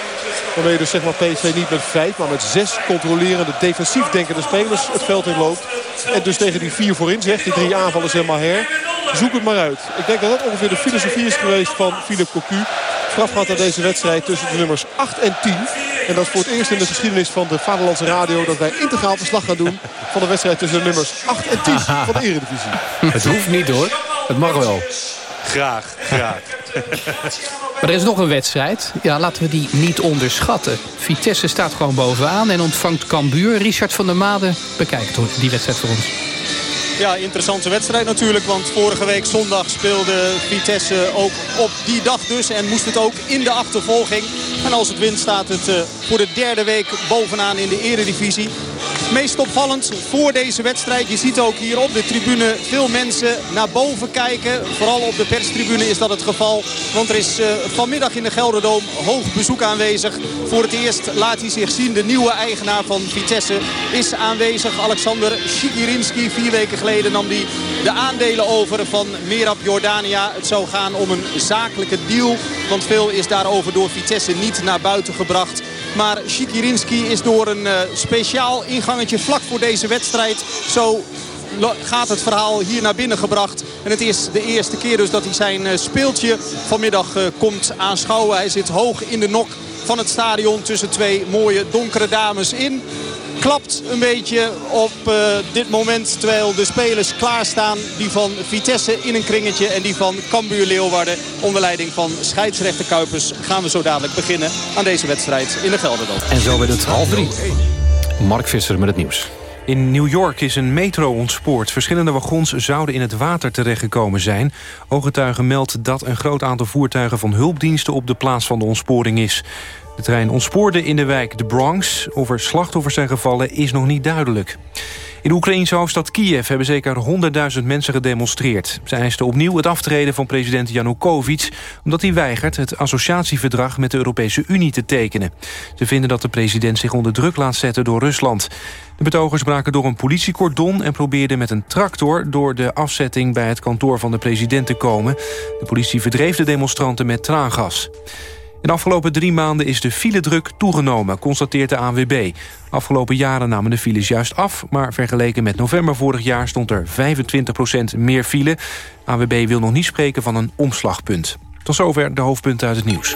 Waarmee je dus zeg maar PSV niet met vijf, maar met zes controlerende defensief denkende spelers het veld in loopt. En dus tegen die vier voorin zegt, die drie aanvallers en Maher. Zoek het maar uit. Ik denk dat dat ongeveer de filosofie is geweest van Philip Cocu. Strafgat aan deze wedstrijd tussen de nummers 8 en 10. En dat is voor het eerst in de geschiedenis van de Vaderlandse Radio... dat wij integraal verslag gaan doen van de wedstrijd tussen de nummers 8 en 10 van de Eredivisie. Het hoeft niet hoor. Het mag wel. Graag, graag. Maar er is nog een wedstrijd. Ja, laten we die niet onderschatten. Vitesse staat gewoon bovenaan en ontvangt Cambuur. Richard van der Made bekijkt die wedstrijd voor ons. Ja, interessante wedstrijd natuurlijk. Want vorige week zondag speelde Vitesse ook op die dag dus. En moest het ook in de achtervolging. En als het wint staat het uh, voor de derde week bovenaan in de eredivisie. Meest opvallend voor deze wedstrijd. Je ziet ook hier op de tribune veel mensen naar boven kijken. Vooral op de perstribune is dat het geval. Want er is uh, vanmiddag in de Gelderdoom hoog bezoek aanwezig. Voor het eerst laat hij zich zien. De nieuwe eigenaar van Vitesse is aanwezig. Alexander Shikirinski. Vier weken geleden nam hij de aandelen over van Merab Jordania. Het zou gaan om een zakelijke deal. Want veel is daarover door Vitesse niet naar buiten gebracht. Maar Shikirinski is door een uh, speciaal ingangetje vlak voor deze wedstrijd zo gaat het verhaal hier naar binnen gebracht. En het is de eerste keer dus dat hij zijn uh, speeltje vanmiddag uh, komt aanschouwen. Hij zit hoog in de nok van het stadion tussen twee mooie donkere dames in klapt een beetje op uh, dit moment. Terwijl de spelers klaarstaan. Die van Vitesse in een kringetje. En die van Cambuur Leeuwarden. Onder leiding van scheidsrechter Kuipers. Gaan we zo dadelijk beginnen aan deze wedstrijd in de Gelderland. En zo werd het half drie. Mark Visser met het nieuws. In New York is een metro ontspoord. Verschillende wagons zouden in het water terechtgekomen zijn. Ooggetuigen meldt dat een groot aantal voertuigen van hulpdiensten... op de plaats van de ontsporing is. De trein ontspoorde in de wijk de Bronx. Of er slachtoffers zijn gevallen is nog niet duidelijk. In de Oekraïnse hoofdstad Kiev hebben zeker 100.000 mensen gedemonstreerd. Ze eisten opnieuw het aftreden van president Janukovic... omdat hij weigert het associatieverdrag met de Europese Unie te tekenen. Ze vinden dat de president zich onder druk laat zetten door Rusland. De betogers braken door een politiecordon en probeerden met een tractor... door de afzetting bij het kantoor van de president te komen. De politie verdreef de demonstranten met traangas. In de afgelopen drie maanden is de filedruk toegenomen, constateert de ANWB. Afgelopen jaren namen de files juist af... maar vergeleken met november vorig jaar stond er 25% meer file. ANWB wil nog niet spreken van een omslagpunt. Tot zover de hoofdpunten uit het nieuws.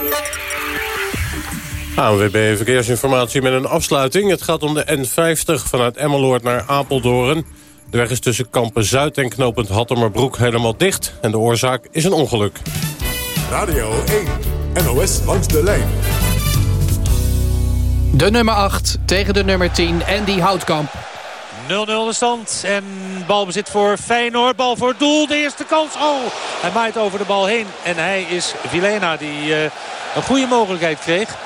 ANWB Verkeersinformatie met een afsluiting. Het gaat om de N50 vanuit Emmeloord naar Apeldoorn. De weg is tussen Kampen-Zuid en knooppunt Hattemerbroek helemaal dicht... en de oorzaak is een ongeluk. Radio 1. NOS langs de lijn. De nummer 8 tegen de nummer 10 en die Houtkamp. 0-0 de stand en balbezit voor Feyenoord. Bal voor het doel, de eerste kans. Oh, hij maait over de bal heen. En hij is Vilena die uh, een goede mogelijkheid kreeg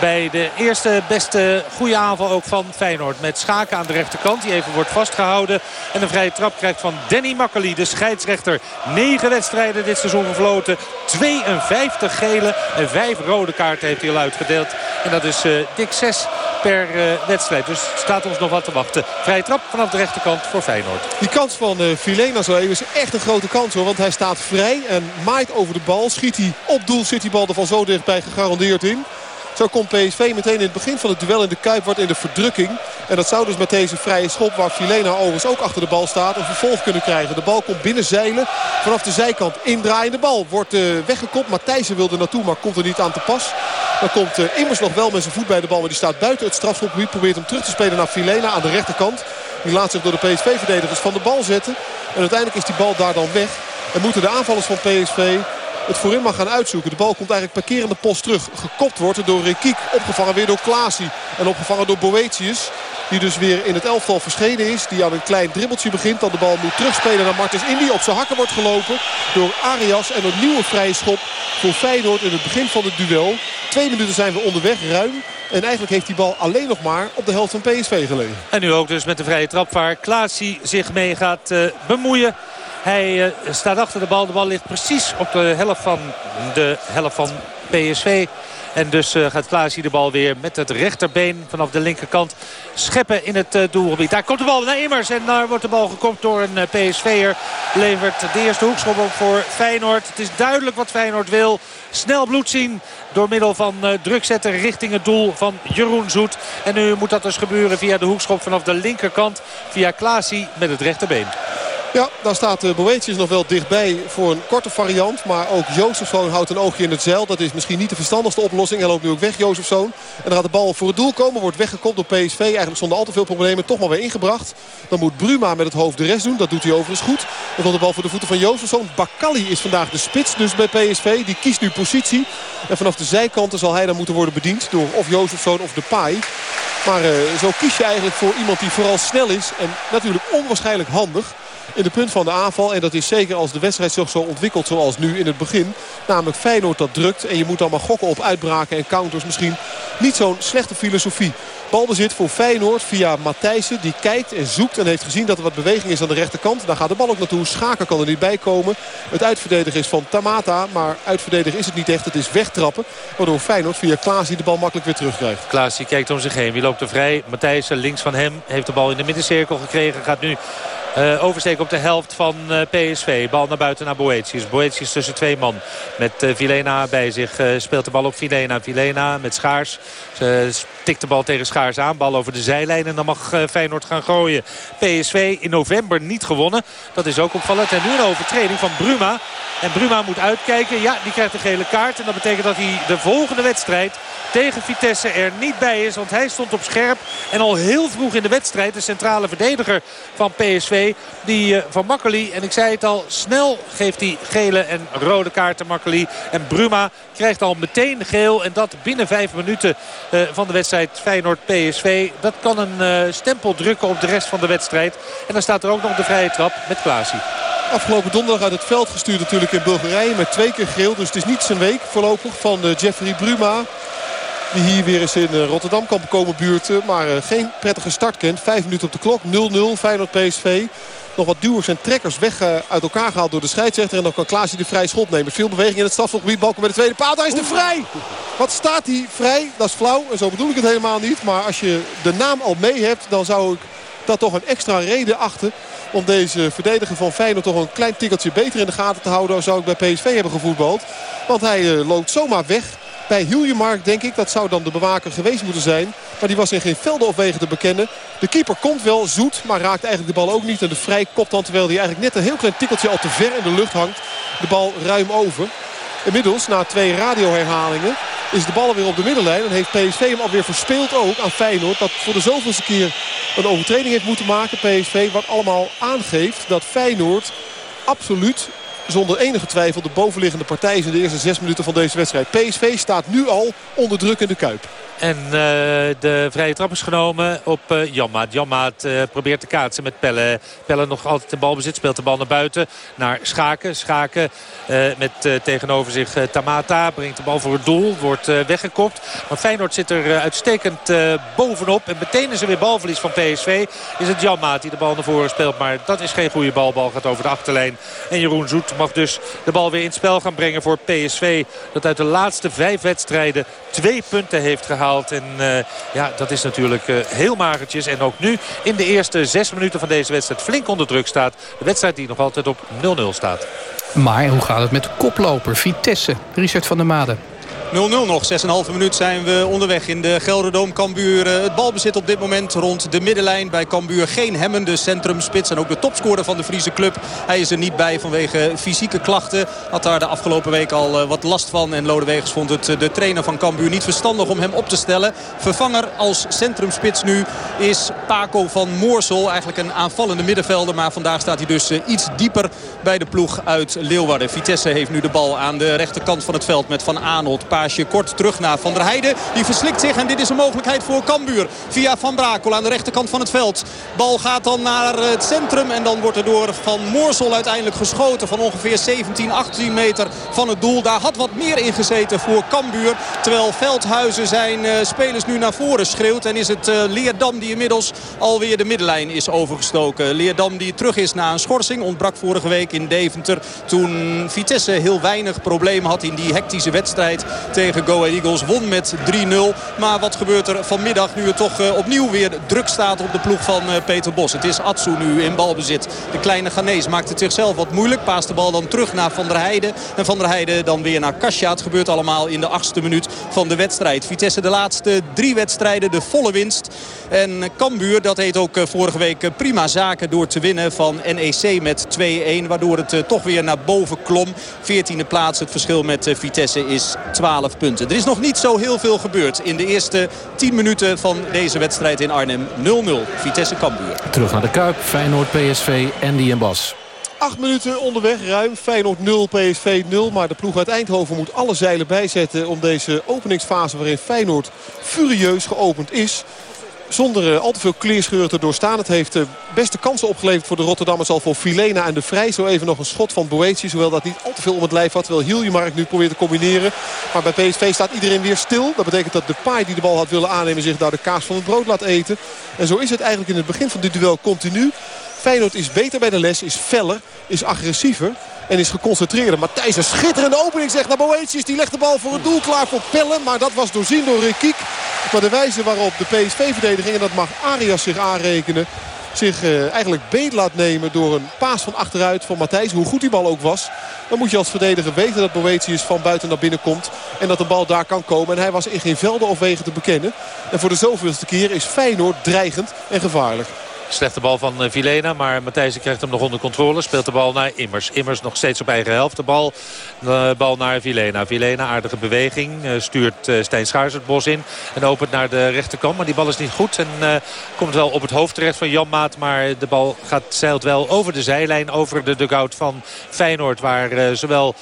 bij de eerste beste goede aanval ook van Feyenoord. Met Schaken aan de rechterkant. Die even wordt vastgehouden. En een vrije trap krijgt van Danny Makkely. De scheidsrechter. 9 wedstrijden dit seizoen gefloten. 52 gele en 5 rode kaarten heeft hij al uitgedeeld. En dat is uh, dik 6 per uh, wedstrijd. Dus staat ons nog wat te wachten. Vrije trap vanaf de rechterkant voor Feyenoord. Die kans van uh, Filena zo even is echt een grote kans hoor. Want hij staat vrij en maait over de bal. Schiet hij op doel, zit die bal er van zo dichtbij gegarandeerd in. Zo komt PSV meteen in het begin van het duel in de Kuip wordt in de verdrukking. En dat zou dus met deze vrije schop waar Filena overigens ook achter de bal staat een vervolg kunnen krijgen. De bal komt binnen zeilen vanaf de zijkant indraaiende bal. Wordt uh, weggekopt. Matthijsen wilde naartoe maar komt er niet aan te pas. Dan komt uh, Immers nog wel met zijn voet bij de bal. Maar die staat buiten het strafschopgebied. Probeert hem terug te spelen naar Filena aan de rechterkant. Die laat zich door de PSV-verdedigers van de bal zetten. En uiteindelijk is die bal daar dan weg. En moeten de aanvallers van PSV het voorin mag gaan uitzoeken. De bal komt eigenlijk parkerende post terug. Gekopt wordt door Kiek. Opgevangen weer door Klaasie. En opgevangen door Boetius. Die dus weer in het elftal verschenen is. Die aan een klein dribbeltje begint. Dan de bal moet terugspelen naar Martens Indy. Op zijn hakken wordt gelopen door Arias. En een nieuwe vrije schop voor Feyenoord in het begin van het duel. Twee minuten zijn we onderweg, ruim. En eigenlijk heeft die bal alleen nog maar op de helft van PSV gelegen. En nu ook dus met de vrije trap waar Klaasie zich mee gaat uh, bemoeien. Hij uh, staat achter de bal. De bal ligt precies op de helft van de helft van PSV. En dus uh, gaat Klaasje de bal weer met het rechterbeen vanaf de linkerkant scheppen in het uh, doelgebied. Daar komt de bal naar Immers en daar wordt de bal gekopt door een PSV'er. Levert de eerste hoekschop op voor Feyenoord. Het is duidelijk wat Feyenoord wil. Snel bloed zien door middel van druk zetten richting het doel van Jeroen Zoet. En nu moet dat dus gebeuren via de hoekschop vanaf de linkerkant. Via Klaasie met het rechterbeen. Ja, daar staat uh, Boetius nog wel dichtbij voor een korte variant. Maar ook Jozefzoon houdt een oogje in het zeil. Dat is misschien niet de verstandigste oplossing. Hij loopt nu ook weg, Jozefzoon. En dan gaat de bal voor het doel komen. Wordt weggekopt door PSV. Eigenlijk zonder al te veel problemen. Toch maar weer ingebracht. Dan moet Bruma met het hoofd de rest doen. Dat doet hij overigens goed. Dan komt de bal voor de voeten van Jozefzoon. Bakali is vandaag de spits dus bij PSV. Die kiest nu positie. En vanaf de zijkanten zal hij dan moeten worden bediend. Door of Jozefzoon of de Pai. Maar uh, zo kies je eigenlijk voor iemand die vooral snel is. En natuurlijk onwaarschijnlijk handig in de punt van de aanval. En dat is zeker als de wedstrijd zich zo ontwikkelt zoals nu in het begin. Namelijk Feyenoord dat drukt. En je moet allemaal gokken op uitbraken en counters. Misschien niet zo'n slechte filosofie. Balbezit voor Feyenoord via Matthijssen. Die kijkt en zoekt en heeft gezien dat er wat beweging is aan de rechterkant. Daar gaat de bal ook naartoe. Schaken kan er niet bij komen. Het uitverdedigen is van Tamata. Maar uitverdedigen is het niet echt. Het is wegtrappen. Waardoor Feyenoord via Klaas die de bal makkelijk weer terugkrijgt. Klaas die kijkt om zich heen. Wie loopt er vrij? Matthijssen links van hem. Heeft de bal in de middencirkel gekregen. Gaat nu uh, oversteken op de helft van uh, PSV. Bal naar buiten naar Boetius. Boetius tussen twee man. Met uh, Vilena bij zich. speelt de bal op Vilena. Vilena met Schaars. tikt de bal tegen Schaars aan. Bal over de zijlijn. En dan mag Feyenoord gaan gooien. PSV in november niet gewonnen. Dat is ook opvallend. En nu een overtreding van Bruma. En Bruma moet uitkijken. Ja, die krijgt een gele kaart. En dat betekent dat hij de volgende wedstrijd tegen Vitesse er niet bij is. Want hij stond op scherp. En al heel vroeg in de wedstrijd de centrale verdediger van PSV. Die uh, van Makkeli. En ik zei het al, snel geeft hij gele en rode kaarten Makkeli. En Bruma krijgt al meteen geel. En dat binnen vijf minuten uh, van de wedstrijd Feyenoord-PSV. Dat kan een uh, stempel drukken op de rest van de wedstrijd. En dan staat er ook nog de vrije trap met Klaasie. Afgelopen donderdag uit het veld gestuurd natuurlijk in Bulgarije. Met twee keer geel. Dus het is niet zijn week voorlopig van Jeffrey Bruma. Die hier weer eens in Rotterdam kan komen buurten. Maar geen prettige start kent. Vijf minuten op de klok. 0-0 Feyenoord PSV. Nog wat duwers en trekkers weg uit elkaar gehaald door de scheidsrechter. En dan kan Klaasje de vrij schot nemen. Veel beweging in het strafgebied. Balken bij de tweede paal. Daar is de vrij. Wat staat hij vrij? Dat is flauw. En zo bedoel ik het helemaal niet. Maar als je de naam al mee hebt. Dan zou ik dat toch een extra reden achter. Om deze verdediger van Feyenoord toch een klein tikkeltje beter in de gaten te houden. Dan zou ik bij PSV hebben gevoetbald. Want hij loopt zomaar weg bij Hiljemark denk ik. Dat zou dan de bewaker geweest moeten zijn. Maar die was in geen velden of wegen te bekennen. De keeper komt wel zoet, maar raakt eigenlijk de bal ook niet. En de vrij kopt dan, terwijl hij eigenlijk net een heel klein tikkeltje al te ver in de lucht hangt. De bal ruim over. Inmiddels, na twee radioherhalingen, is de bal weer op de middenlijn. En heeft PSV hem alweer verspeeld ook aan Feyenoord. Dat voor de zoveelste keer een overtreding heeft moeten maken. PSV wat allemaal aangeeft dat Feyenoord absoluut zonder enige twijfel de bovenliggende partij is in de eerste zes minuten van deze wedstrijd. PSV staat nu al onder druk in de Kuip. En uh, de vrije trap is genomen op uh, Janmaat. Janmaat uh, probeert te kaatsen met Pelle. Pelle nog altijd de bal bezit. Speelt de bal naar buiten. Naar Schaken. Schaken met tegenover zich Tamata. Brengt de bal voor het doel. Wordt weggekopt. Maar Feyenoord zit er uitstekend bovenop. En meteen is er weer balverlies van PSV. Is het Janmaat die de bal naar voren speelt. Maar dat is geen goede bal. Bal gaat over de achterlijn. En Jeroen Zoet mag dus de bal weer in spel gaan brengen voor PSV. Dat uit de laatste vijf wedstrijden twee punten heeft gehaald. En uh, ja, dat is natuurlijk uh, heel magertjes. En ook nu in de eerste zes minuten van deze wedstrijd flink onder druk staat. De wedstrijd die nog altijd op 0-0 staat. Maar hoe gaat het met koploper Vitesse? Richard van der Made. 0-0 nog. 6,5 minuut zijn we onderweg in de Gelderdoom. Cambuur eh, het balbezit op dit moment rond de middenlijn. Bij Cambuur geen hemmende centrumspits. En ook de topscorer van de Friese club. Hij is er niet bij vanwege fysieke klachten. Had daar de afgelopen week al eh, wat last van. En Lodewegers vond het eh, de trainer van Cambuur niet verstandig om hem op te stellen. Vervanger als centrumspits nu is Paco van Moorsel. Eigenlijk een aanvallende middenvelder. Maar vandaag staat hij dus iets dieper bij de ploeg uit Leeuwarden. Vitesse heeft nu de bal aan de rechterkant van het veld met Van Aanholt paasje kort terug naar Van der Heijden. Die verslikt zich en dit is een mogelijkheid voor Cambuur. Via Van Brakel aan de rechterkant van het veld. Bal gaat dan naar het centrum en dan wordt er door Van Moorsel uiteindelijk geschoten. Van ongeveer 17, 18 meter van het doel. Daar had wat meer in gezeten voor Cambuur. Terwijl Veldhuizen zijn uh, spelers nu naar voren schreeuwt. En is het uh, Leerdam die inmiddels alweer de middenlijn is overgestoken. Leerdam die terug is na een schorsing. Ontbrak vorige week in Deventer. Toen Vitesse heel weinig problemen had in die hectische wedstrijd tegen Go Ahead Eagles. Won met 3-0. Maar wat gebeurt er vanmiddag nu het toch uh, opnieuw weer druk staat op de ploeg van uh, Peter Bos. Het is Atsu nu in balbezit. De kleine Ghanese maakt het zichzelf wat moeilijk. Paast de bal dan terug naar Van der Heijden. En Van der Heijden dan weer naar Kasia. Het gebeurt allemaal in de achtste minuut van de wedstrijd. Vitesse de laatste drie wedstrijden de volle winst. En Cambuur, dat heet ook uh, vorige week prima zaken door te winnen van NEC met 2-1. Waardoor het toch weer naar boven klom. 14e plaats. Het verschil met Vitesse is 12 punten. Er is nog niet zo heel veel gebeurd in de eerste 10 minuten van deze wedstrijd in Arnhem. 0-0 Vitesse Cambuur. Terug naar de Kuip, Feyenoord, PSV, Andy en Bas. Acht minuten onderweg, ruim. Feyenoord 0, PSV 0. Maar de ploeg uit Eindhoven moet alle zeilen bijzetten... om deze openingsfase waarin Feyenoord furieus geopend is zonder al te veel kleerscheuren te doorstaan. Het heeft de beste kansen opgeleverd voor de Rotterdammers al voor Filena en de Vrij. Zo even nog een schot van Boetius. Hoewel dat niet al te veel om het lijf had. Terwijl Hiljemark nu probeert te combineren. Maar bij PSV staat iedereen weer stil. Dat betekent dat de paai die de bal had willen aannemen zich daar de kaas van het brood laat eten. En zo is het eigenlijk in het begin van dit duel continu. Feyenoord is beter bij de les, is feller, is agressiever. En is geconcentreerder. Matthijs een schitterende opening zegt naar Boetius. Die legt de bal voor het doel klaar voor Pellen. Maar dat was doorzien door Rikiek. Maar de wijze waarop de PSV-verdediging, en dat mag Arias zich aanrekenen... zich uh, eigenlijk beet laat nemen door een paas van achteruit van Matthijs. Hoe goed die bal ook was. Dan moet je als verdediger weten dat Boetius van buiten naar binnen komt. En dat de bal daar kan komen. En hij was in geen velden of wegen te bekennen. En voor de zoveelste keer is Feyenoord dreigend en gevaarlijk. Slechte bal van eh, Vilena, maar Matthijs krijgt hem nog onder controle. Speelt de bal naar Immers. Immers nog steeds op eigen helft. De bal, de bal naar Vilena. Vilena, aardige beweging. Eh, stuurt Stijn Schaars het bos in. En opent naar de rechterkant. Maar die bal is niet goed. En komt wel op het hoofd terecht van Jan Maat. Maar de bal gaat, zeilt wel over de zijlijn. Over de dugout van Feyenoord. Waar zowel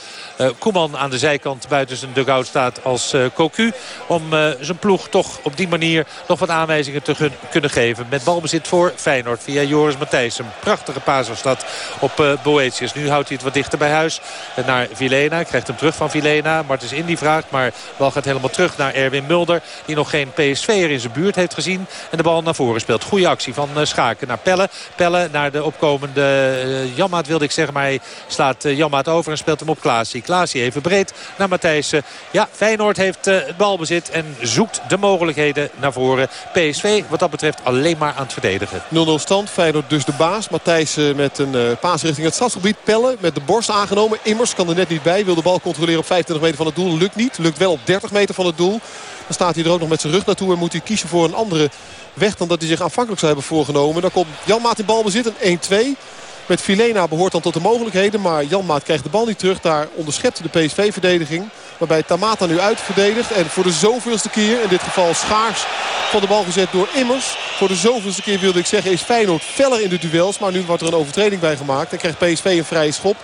Koeman aan de zijkant buiten zijn dugout staat als Cocu. Om zijn ploeg toch op die manier nog wat aanwijzingen te kunnen geven. Met balbezit voor Feyenoord. Feyenoord via Joris Matthijs. Een prachtige paas was dat op uh, Boetius. Nu houdt hij het wat dichter bij huis naar Vilena. Krijgt hem terug van Vilena. Martens Indy vraagt, maar bal gaat helemaal terug naar Erwin Mulder. Die nog geen PSV'er in zijn buurt heeft gezien. En de bal naar voren speelt. Goede actie van uh, Schaken naar Pelle. Pelle naar de opkomende Jammaat wilde ik zeggen. Maar hij slaat Jammaat over en speelt hem op Klaasie. Klaasie even breed naar Matthijs. ja, Feyenoord heeft het balbezit en zoekt de mogelijkheden naar voren. PSV wat dat betreft alleen maar aan het verdedigen. 0-0 stand. Feyenoord dus de baas. Matthijs met een uh, paas richting het stadsgebied. Pelle met de borst aangenomen. Immers kan er net niet bij. Wil de bal controleren op 25 meter van het doel. Lukt niet. Lukt wel op 30 meter van het doel. Dan staat hij er ook nog met zijn rug naartoe. En moet hij kiezen voor een andere weg dan dat hij zich aanvankelijk zou hebben voorgenomen. Dan komt Jan Maat in balbezit. Een 1-2. Met Filena behoort dan tot de mogelijkheden. Maar Jan Maat krijgt de bal niet terug. Daar onderschept de PSV-verdediging. Waarbij Tamata nu uitverdedigt. En voor de zoveelste keer, in dit geval schaars van de bal gezet door Immers. Voor de zoveelste keer wilde ik zeggen is Feyenoord feller in de duels. Maar nu wordt er een overtreding bij gemaakt. En krijgt PSV een vrije schop.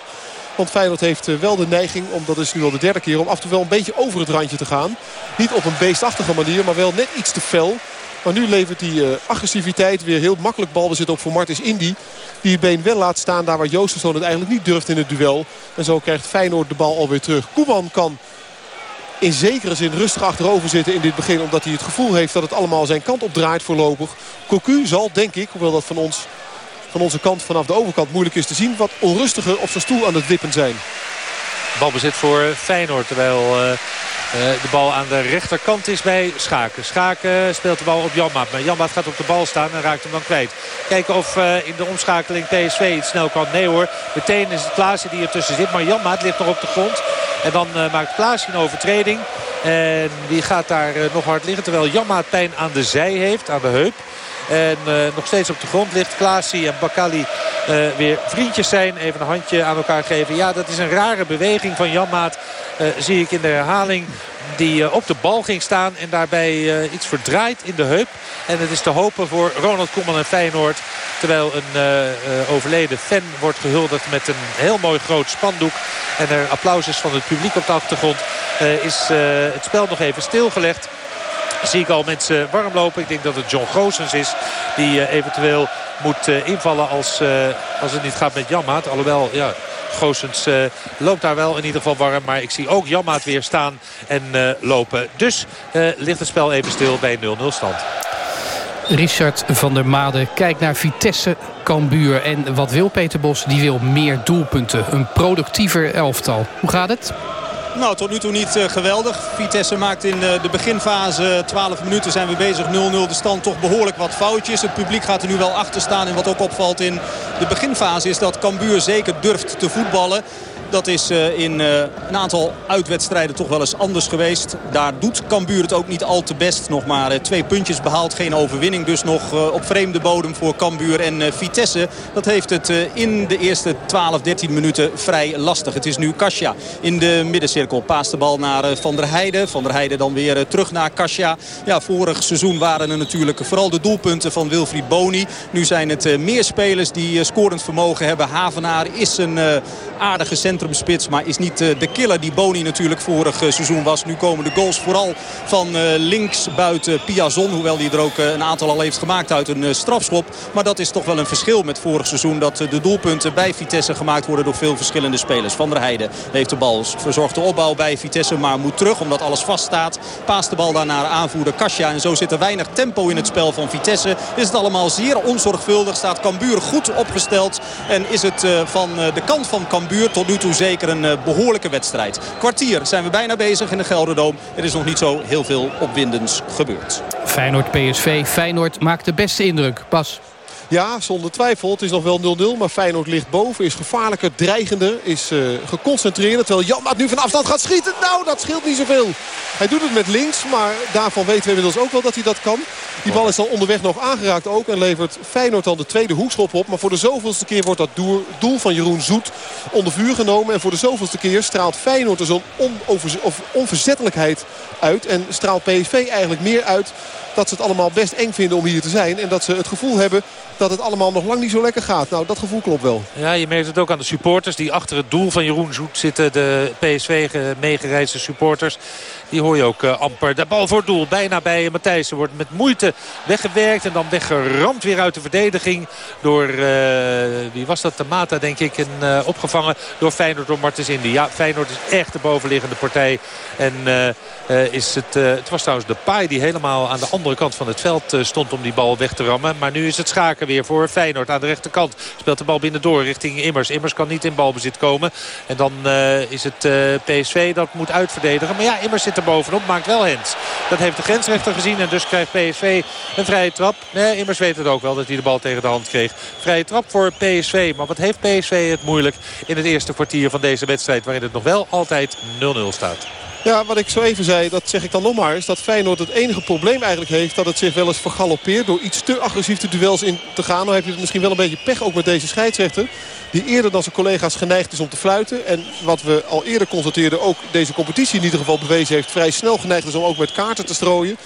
Want Feyenoord heeft wel de neiging, om dat is nu al de derde keer... om af en toe wel een beetje over het randje te gaan. Niet op een beestachtige manier, maar wel net iets te fel. Maar nu levert die uh, agressiviteit weer heel makkelijk balbezit op voor Martins Indy. Die het been wel laat staan daar waar Joostensoon het eigenlijk niet durft in het duel. En zo krijgt Feyenoord de bal alweer terug. Koeman kan in zekere zin rustig achterover zitten in dit begin. Omdat hij het gevoel heeft dat het allemaal zijn kant op draait voorlopig. Cocu zal, denk ik, hoewel dat van, ons, van onze kant vanaf de overkant moeilijk is te zien... wat onrustiger op zijn stoel aan het wippen zijn. Balbezit voor Feyenoord, terwijl... Uh... Uh, de bal aan de rechterkant is bij Schaken. Schaken speelt de bal op Janmaat. Maar Janmaat gaat op de bal staan en raakt hem dan kwijt. Kijken of in de omschakeling PSV iets snel kan. Nee hoor, meteen is het Klaasje die ertussen zit. Maar Janmaat ligt nog op de grond. En dan maakt Klaasje een overtreding. En die gaat daar nog hard liggen. Terwijl Janmaat pijn aan de zij heeft, aan de heup. En uh, nog steeds op de grond ligt Klaasie en Bakali uh, weer vriendjes zijn. Even een handje aan elkaar geven. Ja, dat is een rare beweging van Janmaat. Uh, zie ik in de herhaling. Die op de bal ging staan en daarbij iets verdraait in de heup. En het is te hopen voor Ronald Koeman en Feyenoord. Terwijl een overleden fan wordt gehuldigd met een heel mooi groot spandoek. En er applaus is van het publiek op de achtergrond. is het spel nog even stilgelegd zie ik al mensen warm lopen. Ik denk dat het John Goossens is die uh, eventueel moet uh, invallen als, uh, als het niet gaat met Janmaat. Alhoewel, ja, Goossens loopt daar wel in ieder geval warm. Maar ik zie ook Janmaat weer staan en lopen. Dus ligt het spel even stil bij 0-0 stand. Richard van der Made kijkt naar Vitesse Cambuur. En wat wil Peter Bos? Die wil meer doelpunten. Een productiever elftal. Hoe gaat het? Nou, tot nu toe niet uh, geweldig. Vitesse maakt in uh, de beginfase, 12 minuten zijn we bezig, 0-0 de stand. Toch behoorlijk wat foutjes. Het publiek gaat er nu wel achter staan. En wat ook opvalt in de beginfase is dat Cambuur zeker durft te voetballen. Dat is uh, in uh, een aantal uitwedstrijden toch wel eens anders geweest. Daar doet Cambuur het ook niet al te best. Nog maar uh, twee puntjes behaald. Geen overwinning dus nog op vreemde bodem voor Cambuur. En Vitesse dat heeft het in de eerste 12, 13 minuten vrij lastig. Het is nu Kasia in de middencirkel. Paast de bal naar Van der Heijden. Van der Heijden dan weer terug naar Kasia. Ja, vorig seizoen waren er natuurlijk vooral de doelpunten van Wilfried Boni. Nu zijn het meer spelers die scorend vermogen hebben. Havenaar is een aardige centrum Maar is niet de killer die Boni natuurlijk vorig seizoen was. Nu komen de goals vooral van links buiten Piazon. Hoewel hij er ook een aantal al heeft gemaakt uit een strafschop. Maar dat is toch wel een verschil met vorig seizoen. Dat de doelpunten bij Vitesse gemaakt worden door veel verschillende spelers. Van der Heijden heeft de bal. Verzorgt de opbouw bij Vitesse. Maar moet terug omdat alles vaststaat. Paast de bal daar naar aanvoerder Kasia. En zo zit er weinig tempo in het spel van Vitesse. Is het allemaal zeer onzorgvuldig. Staat Cambuur goed opgesteld. En is het van de kant van Cambuur tot nu toe zeker een behoorlijke wedstrijd. Kwartier zijn we bijna bezig in de Gelderdoom. Er is nog niet zo heel veel opwindends gebeurd. Feyenoord PSV. Feyenoord maakt de beste indruk. Pas. Ja, zonder twijfel. Het is nog wel 0-0. Maar Feyenoord ligt boven. Is gevaarlijker, dreigender. Is uh, geconcentreerder. Terwijl Janmaat nu van afstand gaat schieten. Nou, dat scheelt niet zoveel. Hij doet het met links. Maar daarvan weten we inmiddels ook wel dat hij dat kan. Die bal is dan onderweg nog aangeraakt ook. En levert Feyenoord dan de tweede hoekschop op. Maar voor de zoveelste keer wordt dat doel van Jeroen Zoet onder vuur genomen. En voor de zoveelste keer straalt Feyenoord er zo'n onverzettelijkheid uit. En straalt PSV eigenlijk meer uit dat ze het allemaal best eng vinden om hier te zijn. En dat ze het gevoel hebben dat het allemaal nog lang niet zo lekker gaat. Nou, dat gevoel klopt wel. Ja, je merkt het ook aan de supporters die achter het doel van Jeroen Zoet zitten. De PSV meegereisde supporters. Die hoor je ook uh, amper. De bal voor het doel. Bijna bij Matthijssen. Wordt met moeite weggewerkt. En dan weggeramd weer uit de verdediging. Door, uh, wie was dat? De Mata denk ik. En uh, opgevangen door Feyenoord door Martens Indy. Ja, Feyenoord is echt de bovenliggende partij. En is het, het was trouwens de paai die helemaal aan de andere kant van het veld stond om die bal weg te rammen. Maar nu is het schaken weer voor Feyenoord aan de rechterkant. Speelt de bal binnendoor richting Immers. Immers kan niet in balbezit komen. En dan is het PSV dat moet uitverdedigen. Maar ja, Immers zit er bovenop. Maakt wel hens. Dat heeft de grensrechter gezien. En dus krijgt PSV een vrije trap. Nee, immers weet het ook wel dat hij de bal tegen de hand kreeg. Vrije trap voor PSV. Maar wat heeft PSV het moeilijk in het eerste kwartier van deze wedstrijd. Waarin het nog wel altijd 0-0 staat. Ja, wat ik zo even zei, dat zeg ik dan nog maar... is dat Feyenoord het enige probleem eigenlijk heeft... dat het zich wel eens vergalopeert door iets te agressief de duels in te gaan. Dan heb je het misschien wel een beetje pech ook met deze scheidsrechter. Die eerder dan zijn collega's geneigd is om te fluiten. En wat we al eerder constateerden, ook deze competitie in ieder geval bewezen heeft... vrij snel geneigd is om ook met kaarten te strooien.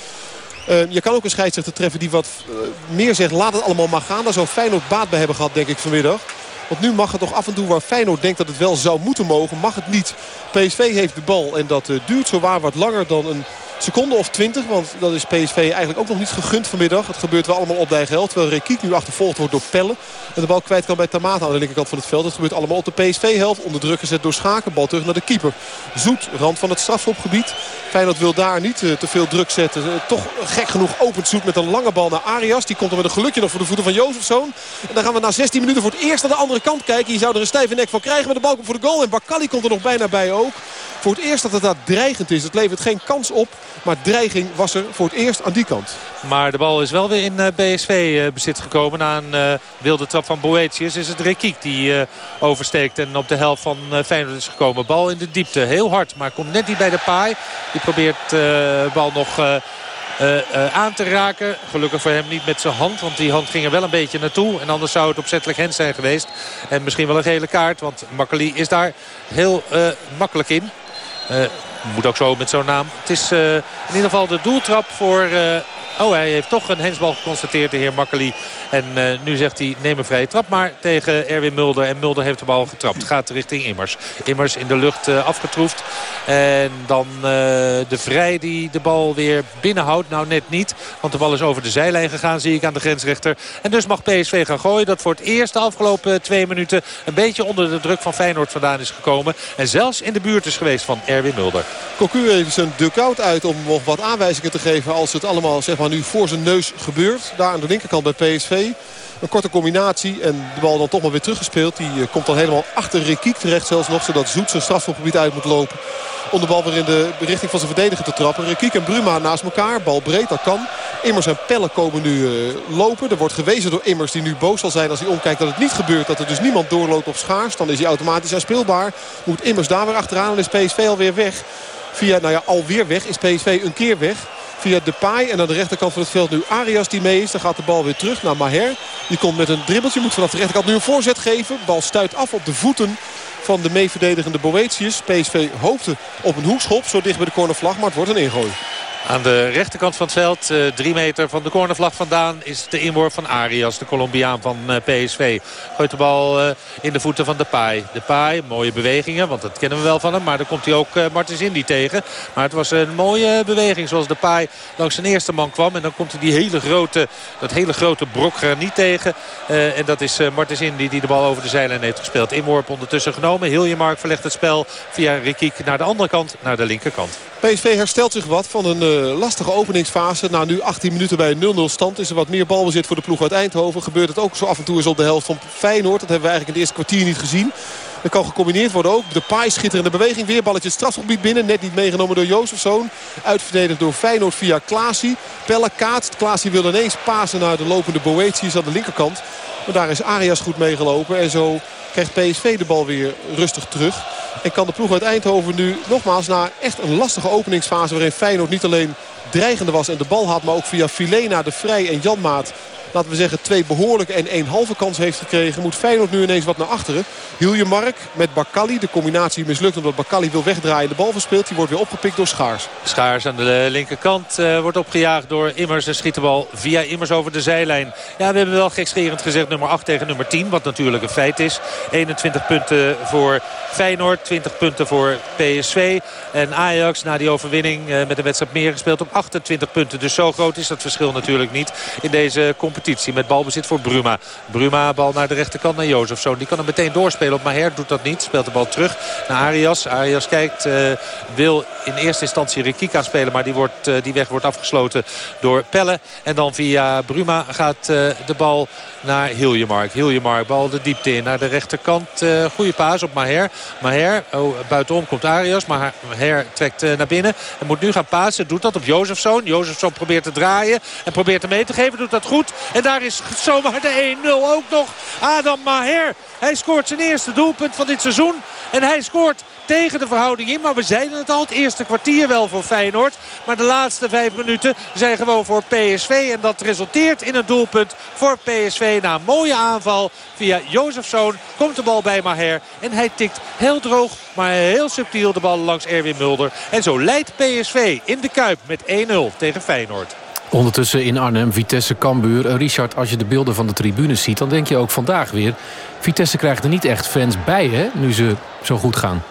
Uh, je kan ook een scheidsrechter treffen die wat uh, meer zegt... laat het allemaal maar gaan. Daar zou Feyenoord baat bij hebben gehad, denk ik, vanmiddag. Want nu mag het toch af en toe waar Feyenoord denkt dat het wel zou moeten mogen. Mag het niet. PSV heeft de bal en dat uh, duurt zowaar wat langer dan een seconde of 20. Want dat is PSV eigenlijk ook nog niet gegund vanmiddag. Het gebeurt wel allemaal op de eigen helft. Terwijl Rekiek nu achtervolgd wordt door Pelle. En de bal kwijt kan bij Tamata aan de linkerkant van het veld. Het gebeurt allemaal op de PSV-helft. Onder druk gezet door Schaken. Bal terug naar de keeper. Zoet, rand van het strafschopgebied. Feyenoord wil daar niet uh, te veel druk zetten. Uh, toch gek genoeg opent Zoet met een lange bal naar Arias. Die komt er met een gelukje nog voor de voeten van Jozefzoon. En dan gaan we na 16 minuten voor het eerst aan de andere kant kijken. Je zou er een stijve nek van krijgen. Maar de bal voor de goal. En Bakali komt er nog bijna bij ook. Voor het eerst dat het daar dreigend is. Het levert geen kans op. Maar dreiging was er voor het eerst aan die kant. Maar de bal is wel weer in BSV bezit gekomen. Na een wilde trap van Boetius is het Rekiek die oversteekt. En op de helft van Feyenoord is gekomen. Bal in de diepte. Heel hard. Maar komt net niet bij de paai. Die probeert de bal nog... Aan te raken. Gelukkig voor hem niet met zijn hand. Want die hand ging er wel een beetje naartoe. En anders zou het opzettelijk Hens zijn geweest. En misschien wel een gele kaart. Want Makkeli is daar heel makkelijk in. Uh, moet ook zo met zo'n naam. Het is in ieder geval de doeltrap voor... Oh, hij heeft toch een hensbal geconstateerd, de heer Makkeli. En uh, nu zegt hij, neem een vrije trap maar tegen Erwin Mulder. En Mulder heeft de bal getrapt. Gaat richting Immers. Immers in de lucht afgetroefd. En dan de Vrij die de bal weer binnenhoudt. Nou net niet, want de bal is over de zijlijn gegaan, zie ik aan de grensrechter. En dus mag PSV gaan gooien. Dat voor het eerst de afgelopen twee minuten een beetje onder de druk van Feyenoord vandaan is gekomen. En zelfs in de buurt is geweest van Erwin Mulder. Cocu heeft zijn duck-out uit om nog wat aanwijzingen te geven als het allemaal zeg maar, nu voor zijn neus gebeurt. Daar aan de linkerkant bij PSV. Een korte combinatie en de bal dan toch maar weer teruggespeeld. Die uh, komt dan helemaal achter Rekiek terecht zelfs nog. Zodat Zoet zijn strafschopgebied uit moet lopen. Om de bal weer in de richting van zijn verdediger te trappen. Rekiek en Bruma naast elkaar. Bal breed, dat kan. Immers en Pelle komen nu uh, lopen. Er wordt gewezen door Immers die nu boos zal zijn als hij omkijkt dat het niet gebeurt. Dat er dus niemand doorloopt op schaars. Dan is hij automatisch aanspeelbaar. Moet Immers daar weer achteraan en is PSV alweer weg. Via, nou ja, alweer weg is PSV een keer weg via Depay. En aan de rechterkant van het veld nu Arias die mee is. Dan gaat de bal weer terug naar Maher. Die komt met een dribbeltje. Moet vanaf de rechterkant nu een voorzet geven. Bal stuit af op de voeten van de meeverdedigende Boetius. PSV hoopte op een hoekschop zo dicht bij de cornervlag. Maar het wordt een ingooi. Aan de rechterkant van het veld, uh, drie meter van de cornervlag vandaan... is de inworp van Arias, de Colombiaan van uh, PSV. Gooit de bal uh, in de voeten van Depay. Depay, mooie bewegingen, want dat kennen we wel van hem. Maar dan komt hij ook Martens Indy tegen. Maar het was een mooie beweging zoals Depay langs zijn eerste man kwam. En dan komt hij die hele grote, dat hele grote brok graniet tegen. en dat is Martens Indy die de bal over de zijlijn heeft gespeeld. Inworp ondertussen genomen. Hiljemark verlegt het spel via Rikiek naar de andere kant, naar de linkerkant. PSV herstelt zich wat van een lastige openingsfase. Na nu 18 minuten bij 0-0 stand is er wat meer balbezit voor de ploeg uit Eindhoven. Gebeurt het ook zo af en toe eens op de helft van Feyenoord. Dat hebben we eigenlijk in het eerste kwartier niet gezien. Dat kan gecombineerd worden ook. De paai schitterende beweging. Weer balletje strafgebied binnen. Net niet meegenomen door Jozefzoon. Uitverdedigd door Feyenoord via Klaasie. Pelle kaatst. Klaasie wil ineens pasen naar de lopende Boetius aan de linkerkant. Maar daar is Arias goed meegelopen. En zo krijgt PSV de bal weer rustig terug. En kan de ploeg uit Eindhoven nu nogmaals na echt een lastige openingsfase... waarin Feyenoord niet alleen dreigende was en de bal had... maar ook via Filena, De Vrij en Janmaat laten we zeggen, twee behoorlijke en één halve kans heeft gekregen. Moet Feyenoord nu ineens wat naar achteren. Mark met Bakali. De combinatie mislukt omdat Bakali wil wegdraaien. De bal verspeelt. Die wordt weer opgepikt door Schaars. Schaars aan de linkerkant uh, wordt opgejaagd door Immers. En schiet de bal via Immers over de zijlijn. Ja, we hebben wel gekscherend gezegd nummer 8 tegen nummer 10. Wat natuurlijk een feit is. 21 punten voor Feyenoord. 20 punten voor PSV. En Ajax na die overwinning uh, met een wedstrijd meer gespeeld op 28 punten. Dus zo groot is dat verschil natuurlijk niet in deze competitie competitie. Met balbezit voor Bruma. Bruma bal naar de rechterkant naar Jozefzoon. Die kan hem meteen doorspelen op Maher. Doet dat niet. Speelt de bal terug naar Arias. Arias kijkt. Uh, wil in eerste instantie Rikika spelen. Maar die, wordt, uh, die weg wordt afgesloten door Pelle. En dan via Bruma gaat uh, de bal naar Hiljemark. Hiljemark bal de diepte in naar de rechterkant. goede paas op Maher. Maher, oh, buitenom komt Arias. Maar Maher trekt naar binnen. En moet nu gaan pasen. Doet dat op Jozefzoon. Jozefzoon probeert te draaien. En probeert hem mee te geven. Doet dat goed. En daar is zomaar de 1-0 ook nog. Adam Maher. Hij scoort zijn eerste doelpunt van dit seizoen. En hij scoort tegen de verhouding in. Maar we zeiden het al, het eerste kwartier wel voor Feyenoord. Maar de laatste vijf minuten zijn gewoon voor PSV. En dat resulteert in een doelpunt voor PSV. Na een mooie aanval via Jozefzoon komt de bal bij Maher. En hij tikt heel droog, maar heel subtiel de bal langs Erwin Mulder. En zo leidt PSV in de Kuip met 1-0 tegen Feyenoord. Ondertussen in Arnhem, Vitesse Cambuur. Richard, als je de beelden van de tribunes ziet... dan denk je ook vandaag weer... Vitesse krijgt er niet echt fans bij, hè, nu ze zo goed gaan.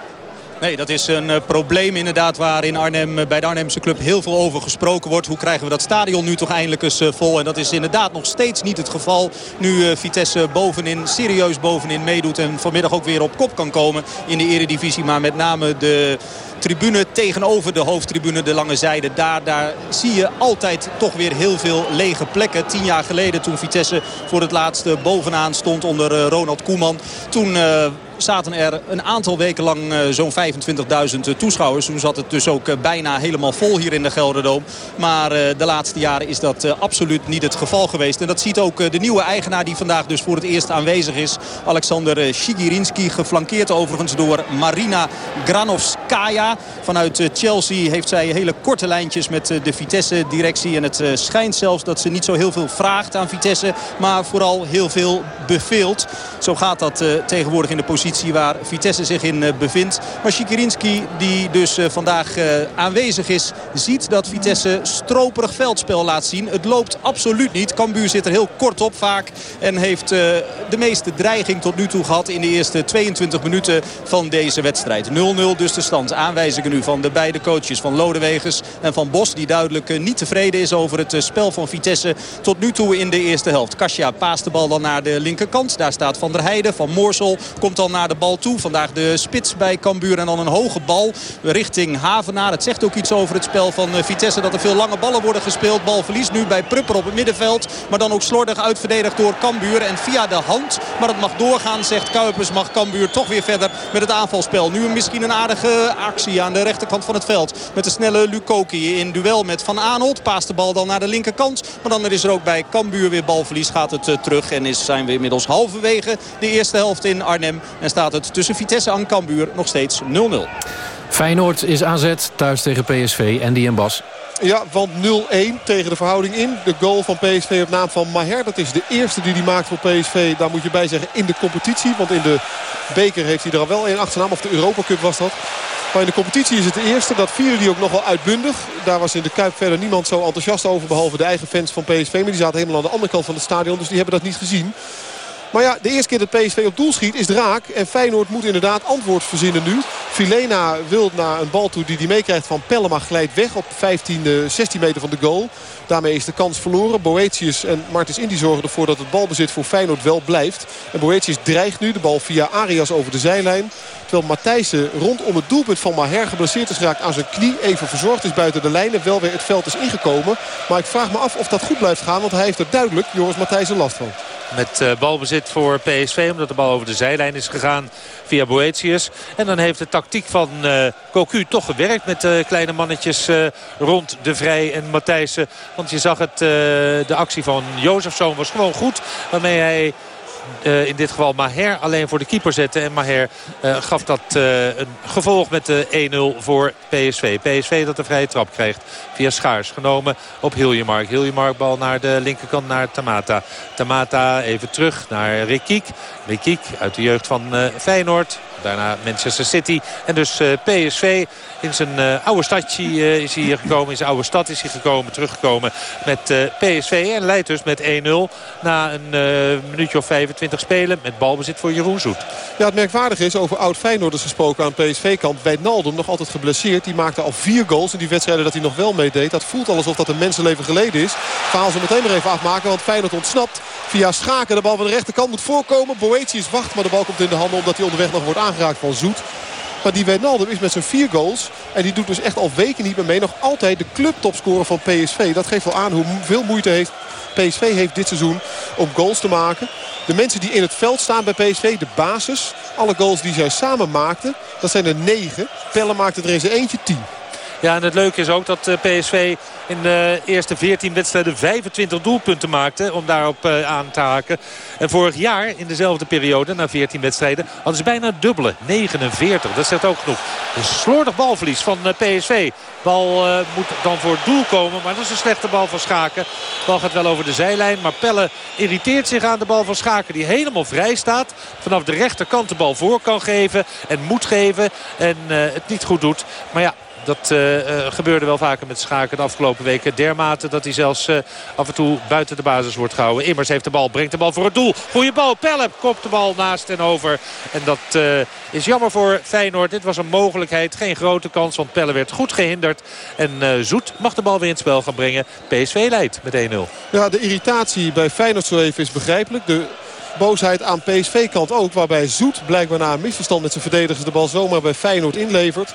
Nee, dat is een uh, probleem inderdaad waar in Arnhem, uh, bij de Arnhemse club heel veel over gesproken wordt. Hoe krijgen we dat stadion nu toch eindelijk eens uh, vol? En dat is inderdaad nog steeds niet het geval. Nu Vitesse bovenin, serieus bovenin meedoet en vanmiddag ook weer op kop kan komen in de eredivisie. Maar met name de tribune tegenover de hoofdtribune, de lange zijde. Daar, daar zie je altijd toch weer heel veel lege plekken. Tien jaar geleden toen Vitesse voor het laatste bovenaan stond onder Ronald Koeman. Toen zaten er een aantal weken lang zo'n 25.000 toeschouwers. Toen zat het dus ook bijna helemaal vol hier in de Gelderdoom. Maar de laatste jaren is dat absoluut niet het geval geweest. En dat ziet ook de nieuwe eigenaar die vandaag dus voor het eerst aanwezig is. Alexander Shigirinski, geflankeerd overigens door Marina Granovskaya. Vanuit Chelsea heeft zij hele korte lijntjes met de Vitesse-directie. En het schijnt zelfs dat ze niet zo heel veel vraagt aan Vitesse. Maar vooral heel veel beveelt. Zo gaat dat tegenwoordig in de positie waar Vitesse zich in bevindt. Maar Schikirinski, die dus vandaag aanwezig is, ziet dat Vitesse stroperig veldspel laat zien. Het loopt absoluut niet. Cambuur zit er heel kort op vaak. En heeft de meeste dreiging tot nu toe gehad in de eerste 22 minuten van deze wedstrijd. 0-0 dus de stand. Aanwijzingen nu van de beide coaches van Lodewegers en van Bos. Die duidelijk niet tevreden is over het spel van Vitesse tot nu toe in de eerste helft. Kasia paast de bal dan naar de linkerkant. Daar staat Van der Heijden. Van Moorsel komt dan naar de bal toe. Vandaag de spits bij Cambuur en dan een hoge bal richting Havenaar. Het zegt ook iets over het spel van eh, Vitesse dat er veel lange ballen worden gespeeld. Bal verliest nu bij Prupper op het middenveld. Maar dan ook slordig uitverdedigd door Cambuur. En via de hand, maar het mag doorgaan, zegt Kuipers, mag Cambuur toch weer verder met het aanvalspel. Nu misschien een aardige actie aan de rechterkant van het veld. Met de snelle Lukoki in duel met Van Aanholt. Paast de bal dan naar de linkerkant. Maar dan is er ook bij Cambuur weer balverlies. Gaat het eh, terug en is, zijn we inmiddels halverwege de eerste helft in Arnhem. En staat het tussen Vitesse en Cambuur nog steeds 0-0. Feyenoord is aanzet thuis tegen PSV en die en Bas. Ja, want 0-1 tegen de verhouding in. De goal van PSV op naam van Maher. Dat is de eerste die hij maakt voor PSV. Daar moet je bij zeggen in de competitie. Want in de beker heeft hij er al wel een achternaam. Of de Europa Cup was dat. Maar in de competitie is het de eerste. Dat vierde die ook nogal uitbundig. Daar was in de Kuip verder niemand zo enthousiast over. Behalve de eigen fans van PSV. Maar die zaten helemaal aan de andere kant van het stadion. Dus die hebben dat niet gezien. Maar ja, de eerste keer dat PSV op doel schiet is raak. En Feyenoord moet inderdaad antwoord verzinnen nu. Filena wil naar een bal toe die hij meekrijgt van Pellema glijdt weg op 15, 16 meter van de goal. Daarmee is de kans verloren. Boetius en Martins Indy zorgen ervoor dat het balbezit voor Feyenoord wel blijft. En Boetius dreigt nu de bal via Arias over de zijlijn. Terwijl Matthijssen rondom het doelpunt van Maher geblesseerd is geraakt aan zijn knie. Even verzorgd is buiten de lijnen. Wel weer het veld is ingekomen. Maar ik vraag me af of dat goed blijft gaan. Want hij heeft er duidelijk Joris Matthijssen last van. Met uh, balbezit voor PSV. Omdat de bal over de zijlijn is gegaan via Boetius. En dan heeft de tactiek van uh, Cocu toch gewerkt. Met uh, kleine mannetjes rond de Vrij en Matthijssen. Want je zag het, de actie van Jozefzoon was gewoon goed. Waarmee hij uh, in dit geval Maher alleen voor de keeper zetten. En Maher uh, gaf dat uh, een gevolg met de 1-0 voor PSV. PSV dat de vrije trap krijgt via Schaars. Genomen op Hiljemark. Hiljemark bal naar de linkerkant naar Tamata. Tamata even terug naar Rikiek. Rikiek uit de jeugd van Feyenoord. Daarna Manchester City. En dus PSV in zijn oude stadje is hier gekomen. In zijn oude stad is hij gekomen, teruggekomen met PSV. En leidt dus met 1-0 na een minuutje of 25 spelen. Met balbezit voor Jeroen Zoet. Ja, het merkwaardige is over oud Feyenoorders gesproken aan PSV-kant. Wijnaldum nog altijd geblesseerd. Die maakte al vier goals in die wedstrijden dat hij nog wel meedeed. Dat voelt al alsof dat een mensenleven geleden is. Gaan ze meteen nog even afmaken. Want Feyenoord ontsnapt via Schaken. De bal van de rechterkant moet voorkomen. Boetius wacht, maar de bal komt in de handen omdat hij onderweg nog wordt aangeraakt van Zoet. Maar die Wijnaldum is met zijn vier goals. En die doet dus echt al weken niet meer mee. Nog altijd de clubtopscorer van PSV. Dat geeft wel aan hoeveel moeite heeft PSV heeft dit seizoen om goals te maken. De mensen die in het veld staan bij PSV, de basis. Alle goals die zij samen maakten, dat zijn er negen. Pelle maakte er eens eentje tien. Ja, en het leuke is ook dat PSV in de eerste 14 wedstrijden 25 doelpunten maakte. Om daarop aan te haken. En vorig jaar in dezelfde periode, na 14 wedstrijden, hadden ze bijna dubbele. 49, dat zegt ook genoeg. Een slordig balverlies van PSV. Bal moet dan voor het doel komen. Maar dat is een slechte bal van Schaken. Bal gaat wel over de zijlijn. Maar Pelle irriteert zich aan de bal van Schaken. Die helemaal vrij staat. Vanaf de rechterkant de bal voor kan geven. En moet geven. En het niet goed doet. Maar ja, dat uh, uh, gebeurde wel vaker met Schaken de afgelopen weken. Dermate dat hij zelfs uh, af en toe buiten de basis wordt gehouden. Immers heeft de bal, brengt de bal voor het doel. Goeie bal, Pelle kopt de bal naast en over. En dat is jammer voor Feyenoord. Dit was een mogelijkheid, geen grote kans. Want Pelle werd goed gehinderd. En Zoet mag de bal weer in het spel gaan brengen. PSV leidt met 1-0. Ja, de irritatie bij Feyenoord zo even is begrijpelijk. De boosheid aan PSV-kant ook. Waarbij Zoet blijkbaar na een misverstand met zijn verdedigers de bal zomaar bij Feyenoord inlevert.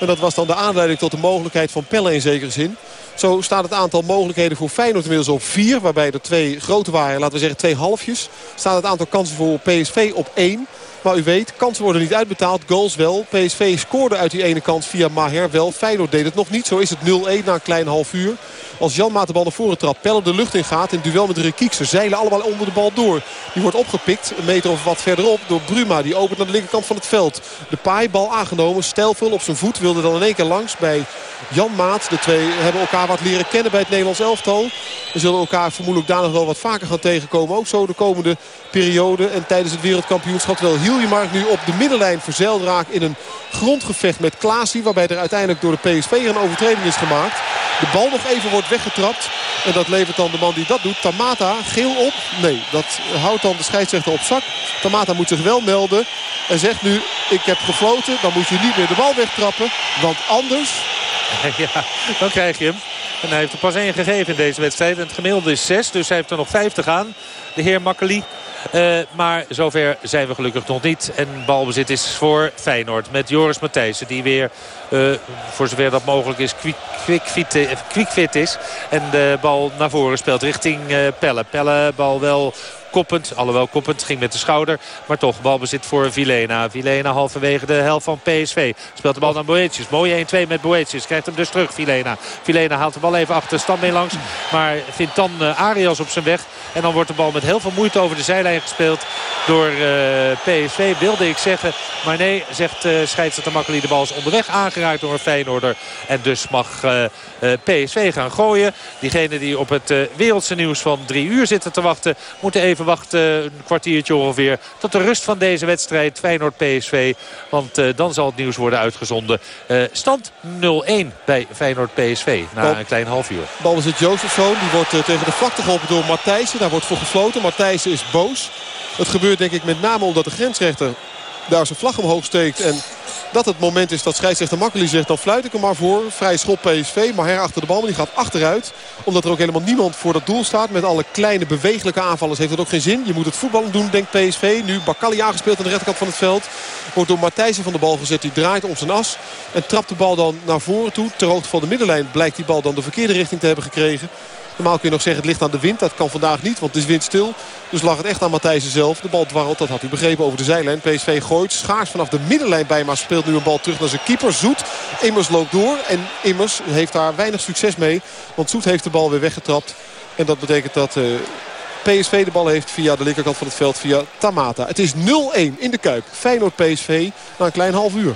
En dat was dan de aanleiding tot de mogelijkheid van Pelle in zekere zin. Zo staat het aantal mogelijkheden voor Feyenoord inmiddels op vier. Waarbij er twee grote waren, laten we zeggen twee halfjes. Staat het aantal kansen voor PSV op één. Maar u weet, kansen worden niet uitbetaald. Goals wel. PSV scoorde uit die ene kant via Maher wel. Feyenoord deed het nog niet. Zo is het 0-1 na een klein half uur. Als Jan Maat de bal naar voren trapt. Pelle de lucht in gaat. In duel met Rekiek. Ze zeilen allemaal onder de bal door. Die wordt opgepikt. Een meter of wat verderop door Bruma. Die opent naar de linkerkant van het veld. De paai, bal aangenomen. Stijlvol op zijn voet. Wilde dan in één keer langs bij Jan Maat. De twee hebben elkaar wat leren kennen bij het Nederlands elftal. We zullen elkaar vermoedelijk daar nog wel wat vaker gaan tegenkomen. Ook zo de komende periode. En tijdens het wereldkampioenschap. Terwijl Hiljemark nu op de middenlijn verzeild raakt in een grondgevecht met Klaasie. Waarbij er uiteindelijk door de PSV een overtreding is gemaakt. De bal nog even wordt weggetrapt. En dat levert dan de man die dat doet. Tamata, geel op. Nee, dat houdt dan de scheidsrechter op zak. Tamata moet zich wel melden. En zegt nu, ik heb gefloten. Dan moet je niet meer de bal wegtrappen. Want anders... Ja, dan krijg je hem. En hij heeft er pas één gegeven in deze wedstrijd. En het gemiddelde is zes, dus hij heeft er nog vijf te gaan. De heer Makkeli. Uh, maar zover zijn we gelukkig nog niet. En balbezit is voor Feyenoord met Joris Matthijssen. Die weer, uh, voor zover dat mogelijk is, quickfit is. En de bal naar voren speelt richting Pelle. Pelle bal wel koppend. Alhoewel koppend ging met de schouder. Maar toch balbezit voor Vilena. Vilena halverwege de helft van PSV. Speelt de bal naar Boetjes. Mooie 1-2 met Boetjes. Krijgt hem dus terug Vilena. Vilena haalt de bal even achter stand mee langs. Maar vindt dan Arias op zijn weg. En dan wordt de bal met heel veel moeite over de zijlijn gespeeld. door PSV, wilde ik zeggen. Maar nee, zegt uh, scheidsrechter Makkeli. De bal is onderweg aangeraakt door een Feyenoorder. En dus mag PSV gaan gooien. Diegene die op het wereldse nieuws van drie uur zitten te wachten... moeten even wachten, een kwartiertje ongeveer... tot de rust van deze wedstrijd Feyenoord-PSV. Want dan zal het nieuws worden uitgezonden. stand 0-1 bij Feyenoord-PSV na een klein half uur. Bal is het Jozefzoon. Die wordt tegen de vlakte geholpen door Matthijssen. Daar wordt voor gefloten. Matthijssen is boos. Het gebeurt denk ik met name omdat de grensrechter daar zijn vlag omhoog steekt. En dat het moment is dat scheidsrechter Makkeli zegt... dan fluit ik hem maar voor. Vrij schop PSV. Maar her achter de bal. Maar die gaat achteruit. Omdat er ook helemaal niemand voor dat doel staat. Met alle kleine bewegelijke aanvallers heeft dat ook geen zin. Je moet het voetballen doen, denkt PSV. Nu Bakali aangespeeld aan de rechterkant van het veld. Wordt door Matthijsen van de bal gezet. Die draait om zijn as. En trapt de bal dan naar voren toe. Ter hoogte van de middenlijn blijkt die bal dan de verkeerde richting te hebben gekregen. Normaal kun je nog zeggen het ligt aan de wind. Dat kan vandaag niet, want het is windstil. Dus lag het echt aan Matthijsen zelf. De bal dwarrelt, dat had u begrepen, over de zijlijn. PSV gooit schaars vanaf de middenlijn bij. Maar speelt nu een bal terug naar zijn keeper. Zoet. Immers loopt door. En Immers heeft daar weinig succes mee. Want Zoet heeft de bal weer weggetrapt. En dat betekent dat... Uh, PSV de bal heeft via de linkerkant van het veld via Tamata. Het is 0-1 in de Kuip. Feyenoord-PSV na een klein half uur.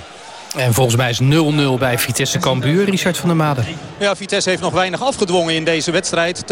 En volgens mij is 0-0 bij Vitesse Cambuur. Richard van der Made. Ja, Vitesse heeft nog weinig afgedwongen in deze wedstrijd.